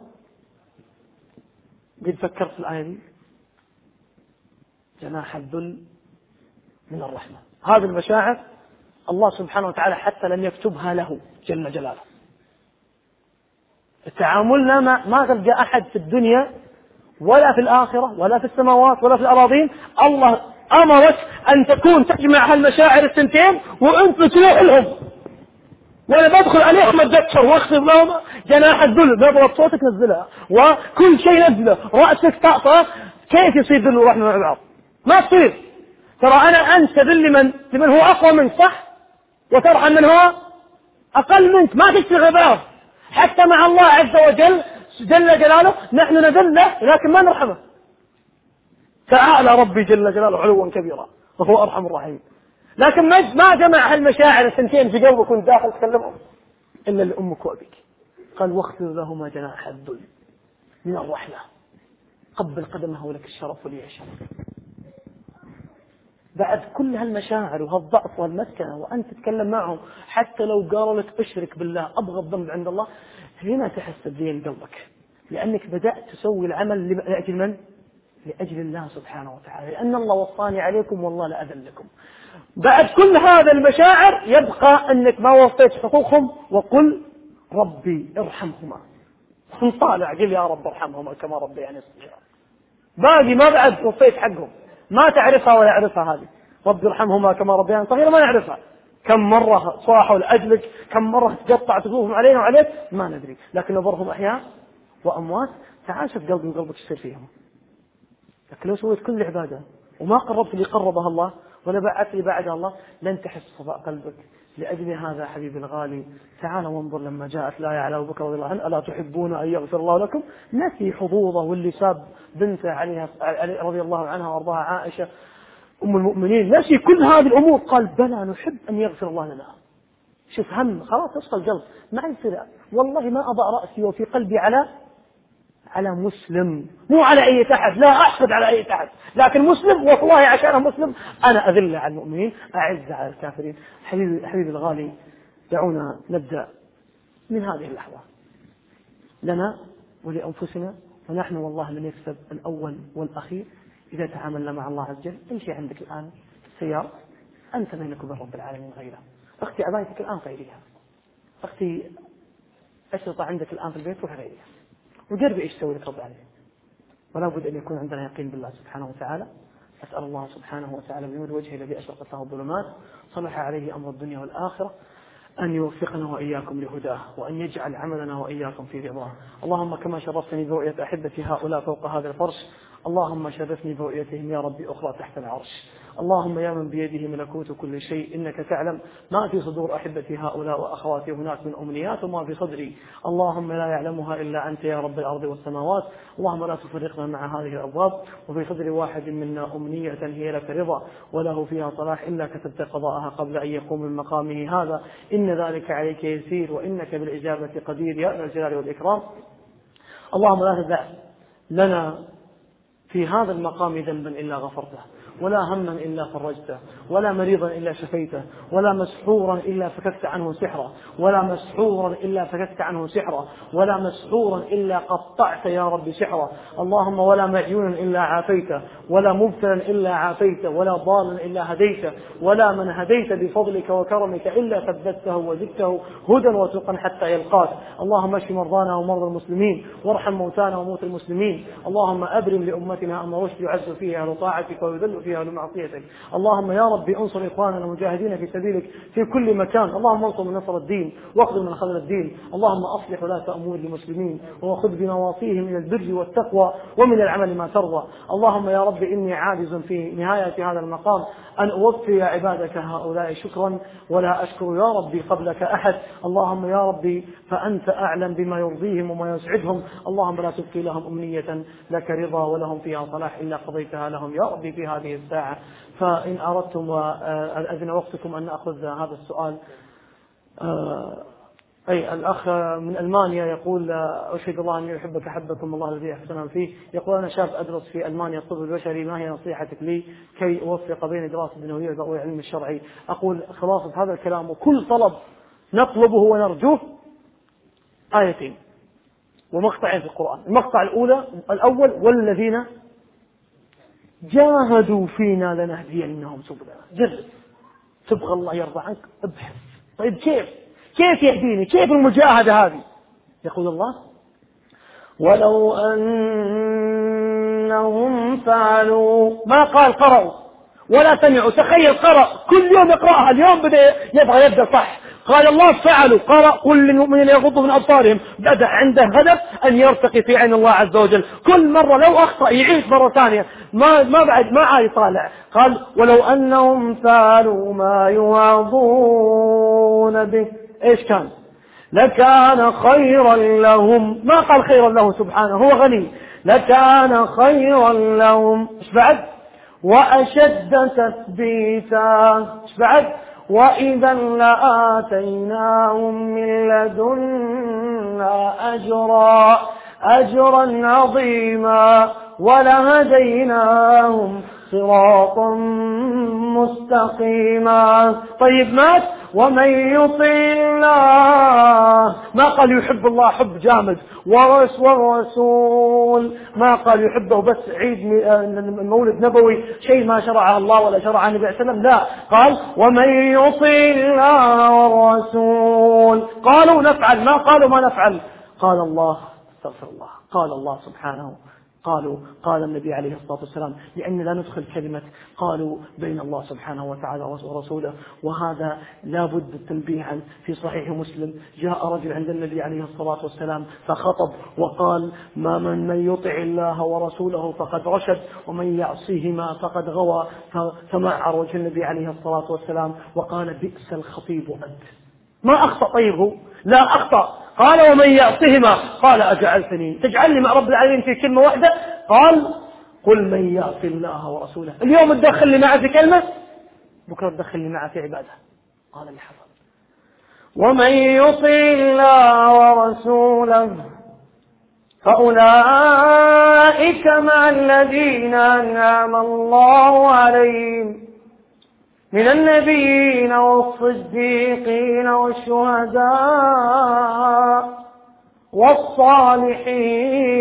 قد فكرت في الآية دي؟ جناح الذل من الرحمة. هذه المشاعر الله سبحانه وتعالى حتى لم يكتبها له جل جلاله. تعاملنا ما, ما تلقى أحد في الدنيا ولا في الآخرة ولا في السماوات ولا في الأراضين. الله أمرك أن تكون تجمع هالمشاعر الثنتين وأنت تروح لهم. وأنا بدخل عليهم أتذكر واخفض لهم جناح الذل. بضرب صوتك نزلها. وكل شيء نزله. رأسك تعطى كيف يصير ذل ورحمة مع بعض؟ ما تصير. ترى أنا ذل لمن لمن هو أقوى منك صح؟ وترحم من هو أقل منك. ما تشتغل بعض حتى مع الله عز وجل جل جلاله نحن نذله لكن ما نرحمه. تعالى ربي جل جلاله علوا كبيرا وهو أرحم الراحمين. لكن ما جمع هالمشاعر الثنتين في قلبك وانت داخل تكلمهم. إلا لأمك وأبيك. قال واخفض لهما جناح الذل من الرحمة. قبل قدمه ولك الشرف ولي الشرف بعد كل هالمشاعر وهالضعف والمسكنة وأنت تتكلم معهم حتى لو قالوا لك أشرك بالله أبغى الذنب عند الله هنا تحس بدين قلبك. لأنك بدأت تسوي العمل لأجل من؟ لأجل الله سبحانه وتعالى. لأن الله وصاني عليكم والله لأذلكم بعد كل هذا المشاعر يبقى أنك ما وفيت حقوقهم وقل ربي ارحمهما. (laughs) طالع قل يا رب ارحمهما كما ربي يعني صغيرا. باقي ما بعد وفيت حقهم. ما تعرفها ولا يعرفها هذه. ربي ارحمهما كما ربيان صغيرا ما يعرفها. كم مرة صاحوا لأجلك كم مرة تقطع تقوفهم علينا وعليك ما ندري. لكن لو برهم أحياء وأموات تعال شوف قلبي وقلبك إيش فيهم. لكن لو سويت كل عبادة وما قربت اللي قربها الله ولا بعدت اللي بعدها الله لن تحس صفاء قلبك. لأجل هذا حبيبي الغالي تعال وانظر لما جاءت الآية على أبو بكر رضي الله عنه ألا تحبون أن يغفر الله لكم؟ نسي حظوظه واللي ساب بنته عليها رضي الله عنها وأرضاها عائشة أم المؤمنين نسي كل هذه الأمور. قال بلى نحب أن يغفر الله لنا. شوف هم خلاص يصل القلب. ما يصير والله ما أضع رأسي وفي قلبي على على مسلم. مو على أي أحد لا أحقد على أي أحد لكن مسلم والله عشان مسلم أنا أذل على المؤمنين أعز على الكافرين. حبيبي, حبيبي الغالي دعونا نبدأ من هذه اللحظة. لنا ولأنفسنا ونحن والله لن يكسب الأول والأخير. إذا تعاملنا مع الله عز وجل شيء عندك الآن سيارة أنت بينك وبين رب العالمين غيره. أختي عبايتك الآن غيريها أختي أشرطة عندك الآن في البيت روح غيريها وجربي إيش تسوي لك رب العالمين. ولا بد أن يكون عندنا يقين بالله سبحانه وتعالى. أسأل الله سبحانه وتعالى بنور وجهه الذي اشرقت له الظلمات صلح عليه أمر الدنيا والآخرة. أن يوفقنا وإياكم لهداه وأن يجعل عملنا وإياكم في رضاه. اللهم كما شرفتني برؤية أحبتي هؤلاء فوق هذا الفرش. اللهم شرفني برؤيتهم يا ربي أخرى تحت العرش. اللهم يا من بيده ملكوت كل شيء إنك تعلم ما في صدور أحبتي هؤلاء وأخواتي هناك من أمنيات وما في صدري. اللهم لا يعلمها إلا أنت يا رب الأرض والسماوات. اللهم لا تفرقنا مع هذه الأبواب وفي صدر واحد منا أمنية هي لك رضا وله فيها صلاح إلا كتبت قضاءها قبل أن يقوم من مقامه هذا. إن ذلك عليك يسير وإنك بالإجابة قدير يا ذا الجلال والإكرام. اللهم لا تدع لنا في هذا المقام ذنبا إلا غفرته. ولا هما إلا فرجته ولا مريضا إلا شفيته ولا مسحورا إلا فككت عنه سحرا ولا مسحورا إلا فككت عنه سحرا ولا مسحورا إلا قطعت يا رب سحرا. اللهم ولا مجنونا إلا عافيته ولا مبتلا إلا عافيته ولا ضالا إلا هديته ولا من هديت بفضلك وكرمك إلا ثبته وزدته هدى وتقا حتى يلقاك. اللهم اشف مرضانا ومرضى المسلمين وارحم موتانا وموت المسلمين. اللهم أبرم لأمتنا أمر رشد يعز فيها أهل طاعتك ويذل فيها أهل معصيتك. اللهم يا ربي انصر إخواننا المجاهدين في سبيلك في كل مكان. اللهم انصر من نصر الدين واخذ من خذل الدين. اللهم أصلح ولاة أمور المسلمين وخذ بنواصيهم إلى البر والتقوى ومن العمل ما ترضى. اللهم يا رب إني عاجز في نهاية هذا المقام أن أوفي عبادك هؤلاء شكرا. ولا أشكر يا ربي قبلك أحد. اللهم يا ربي فأنت أعلم بما يرضيهم وما يسعدهم. اللهم لا تبقي لهم أمنية لك رضا ولهم فيها صلاح إلا قضيتها لهم. يا ربي في هذه الساعة فإن أردتم وأذن وقتكم أن نأخذ هذا السؤال. آه، أي الأخ من ألمانيا يقول أشهد الله أني أحبك أحبكم الله الذي أحسن فيه. يقول أنا شاب أدرس في ألمانيا الطب البشري ما هي نصيحتك لي؟ كي أوفق بين الدراسة الدنيوية والعلم الشرعي. أقول خلاصة هذا الكلام وكل طلب نطلبه ونرجوه آيتين. ومقطعين في القرآن. المقطع الأولى الأول والذين جاهدوا فينا لنهدينهم سبلنا. جرب تبغى الله يرضى عنك؟ ابحث. طيب كيف؟ كيف يهديني؟ كيف المجاهدة هذه؟ يقول الله ولو أن أنهم فعلوا ما قال قرأوا. ولا سمعوا. تخيل قرأ. كل يوم يقرأها. اليوم بدأ يبغى يبدأ صح. قال الله فعلوا. قرأ قل للمؤمنين يغضوا من أبصارهم. بدأ عنده هدف أن يرتقي في عين الله عز وجل. كل مرة لو أخطأ يعيد مرة ثانية. ما ما بعد ما عاد يطالع. قال ولو أنهم فعلوا ما يوعظون به. إيش كان؟ لكان خيرا لهم. ما قال خيرا له سبحانه. هو غني. لكان خيرا لهم. إيش بعد؟ وأشد تثبيتا. إيش بعد؟ وإذا لآتيناهم من لدنا أجرا أجرا عظيما. ولهديناهم صراطا مستقيما. طيب مات. ومن يطع الله ما قال يحب الله حب جامد؟ والرسول. ما قال يحبه بس عيد مولد نبوي شيء ما شرعه الله ولا شرعه النبي صلى الله عليه وسلم. لا. قال ومن يطع الله والرسول. قالوا نفعل. ما قالوا ما نفعل؟ قال الله استغفر الله. قال الله سبحانه قالوا قال النبي عليه الصلاة والسلام لأن لا ندخل كلمة قالوا بين الله سبحانه وتعالى ورسوله. وهذا لا بد التنبيه في صحيح مسلم. جاء رجل عند النبي عليه الصلاة والسلام فخطب وقال ما من من يطع الله ورسوله فقد رشد ومن يعصيهما فقد غوى. فمعر وجه النبي عليه الصلاة والسلام وقال بئس الخطيب أنت. ما أخطأ طيب لا أخطأ. قال ومن يعصهما؟ قال أجعلتني. تجعلني مع رب العالمين في كلمة واحدة؟ قال قل من يعص الله ورسوله. اليوم تدخل لي معه في كلمة؟ بكرة تدخل لي معه في عبادة. قال اللي حصل ومن يطع الله ورسوله فأولئك مع الذين أنعم الله عليهم. من النبيين والصديقين والشهداء والصالحين.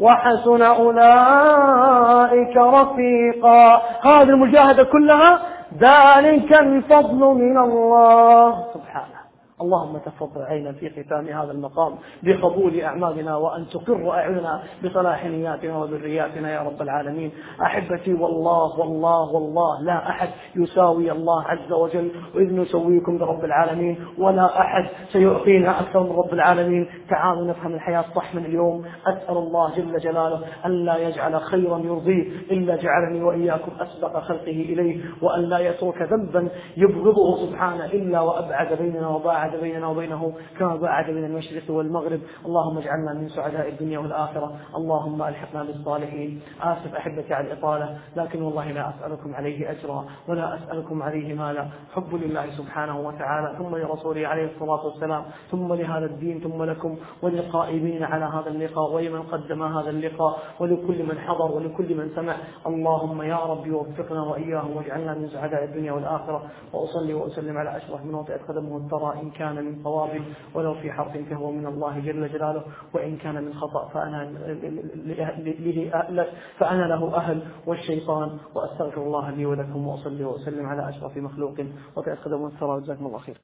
وحسن أولئك رفيقا. هذه المجاهدة كلها ذلك الفضل من الله. سبحانه. اللهم تفضل علينا في ختام هذا المقام بقبول أعمالنا وأن تقر أعيننا بصلاح نياتنا وذرياتنا يا رب العالمين. أحبتي والله والله والله لا أحد يساوي الله عز وجل وإذ نسويكم برب العالمين. ولا أحد سيعطينا أكثر من رب العالمين. تعالوا نفهم الحياة صح من اليوم. أسأل الله جل جلاله أن لا يجعل خيرا يرضيه إلا جعلني وإياكم أسبق خلقه إليه. وأن لا يترك ذنبا يبغضه سبحانه إلا وأبعد بيننا وباعد باعد بيننا وبينه كما باعد بين المشرق والمغرب. اللهم اجعلنا من سعداء الدنيا والآخرة. اللهم ألحقنا بالصالحين. آسف أحبتي على الإطالة لكن والله لا أسألكم عليه أجرا ولا أسألكم عليه مالا. حب لله سبحانه وتعالى ثم لرسوله عليه الصلاة والسلام ثم لهذا الدين ثم لكم وللقائمين على هذا اللقاء ولمن قدم هذا اللقاء ولكل من حضر ولكل من سمع. اللهم يا رب وفقنا وإياهم واجعلنا من سعداء الدنيا والآخرة. وأصلي وأسلم على أشرف من وطئت قدمه إن كان من صواب ولو في حرف فهو من الله جل جلاله وإن كان من خطأ فأنا فأنا له أهل والشيطان وأستغفر الله لي ولكم وأصلي وأسلم على أشرف مخلوق. وتأخذ من الثرى جزاكم الله خير.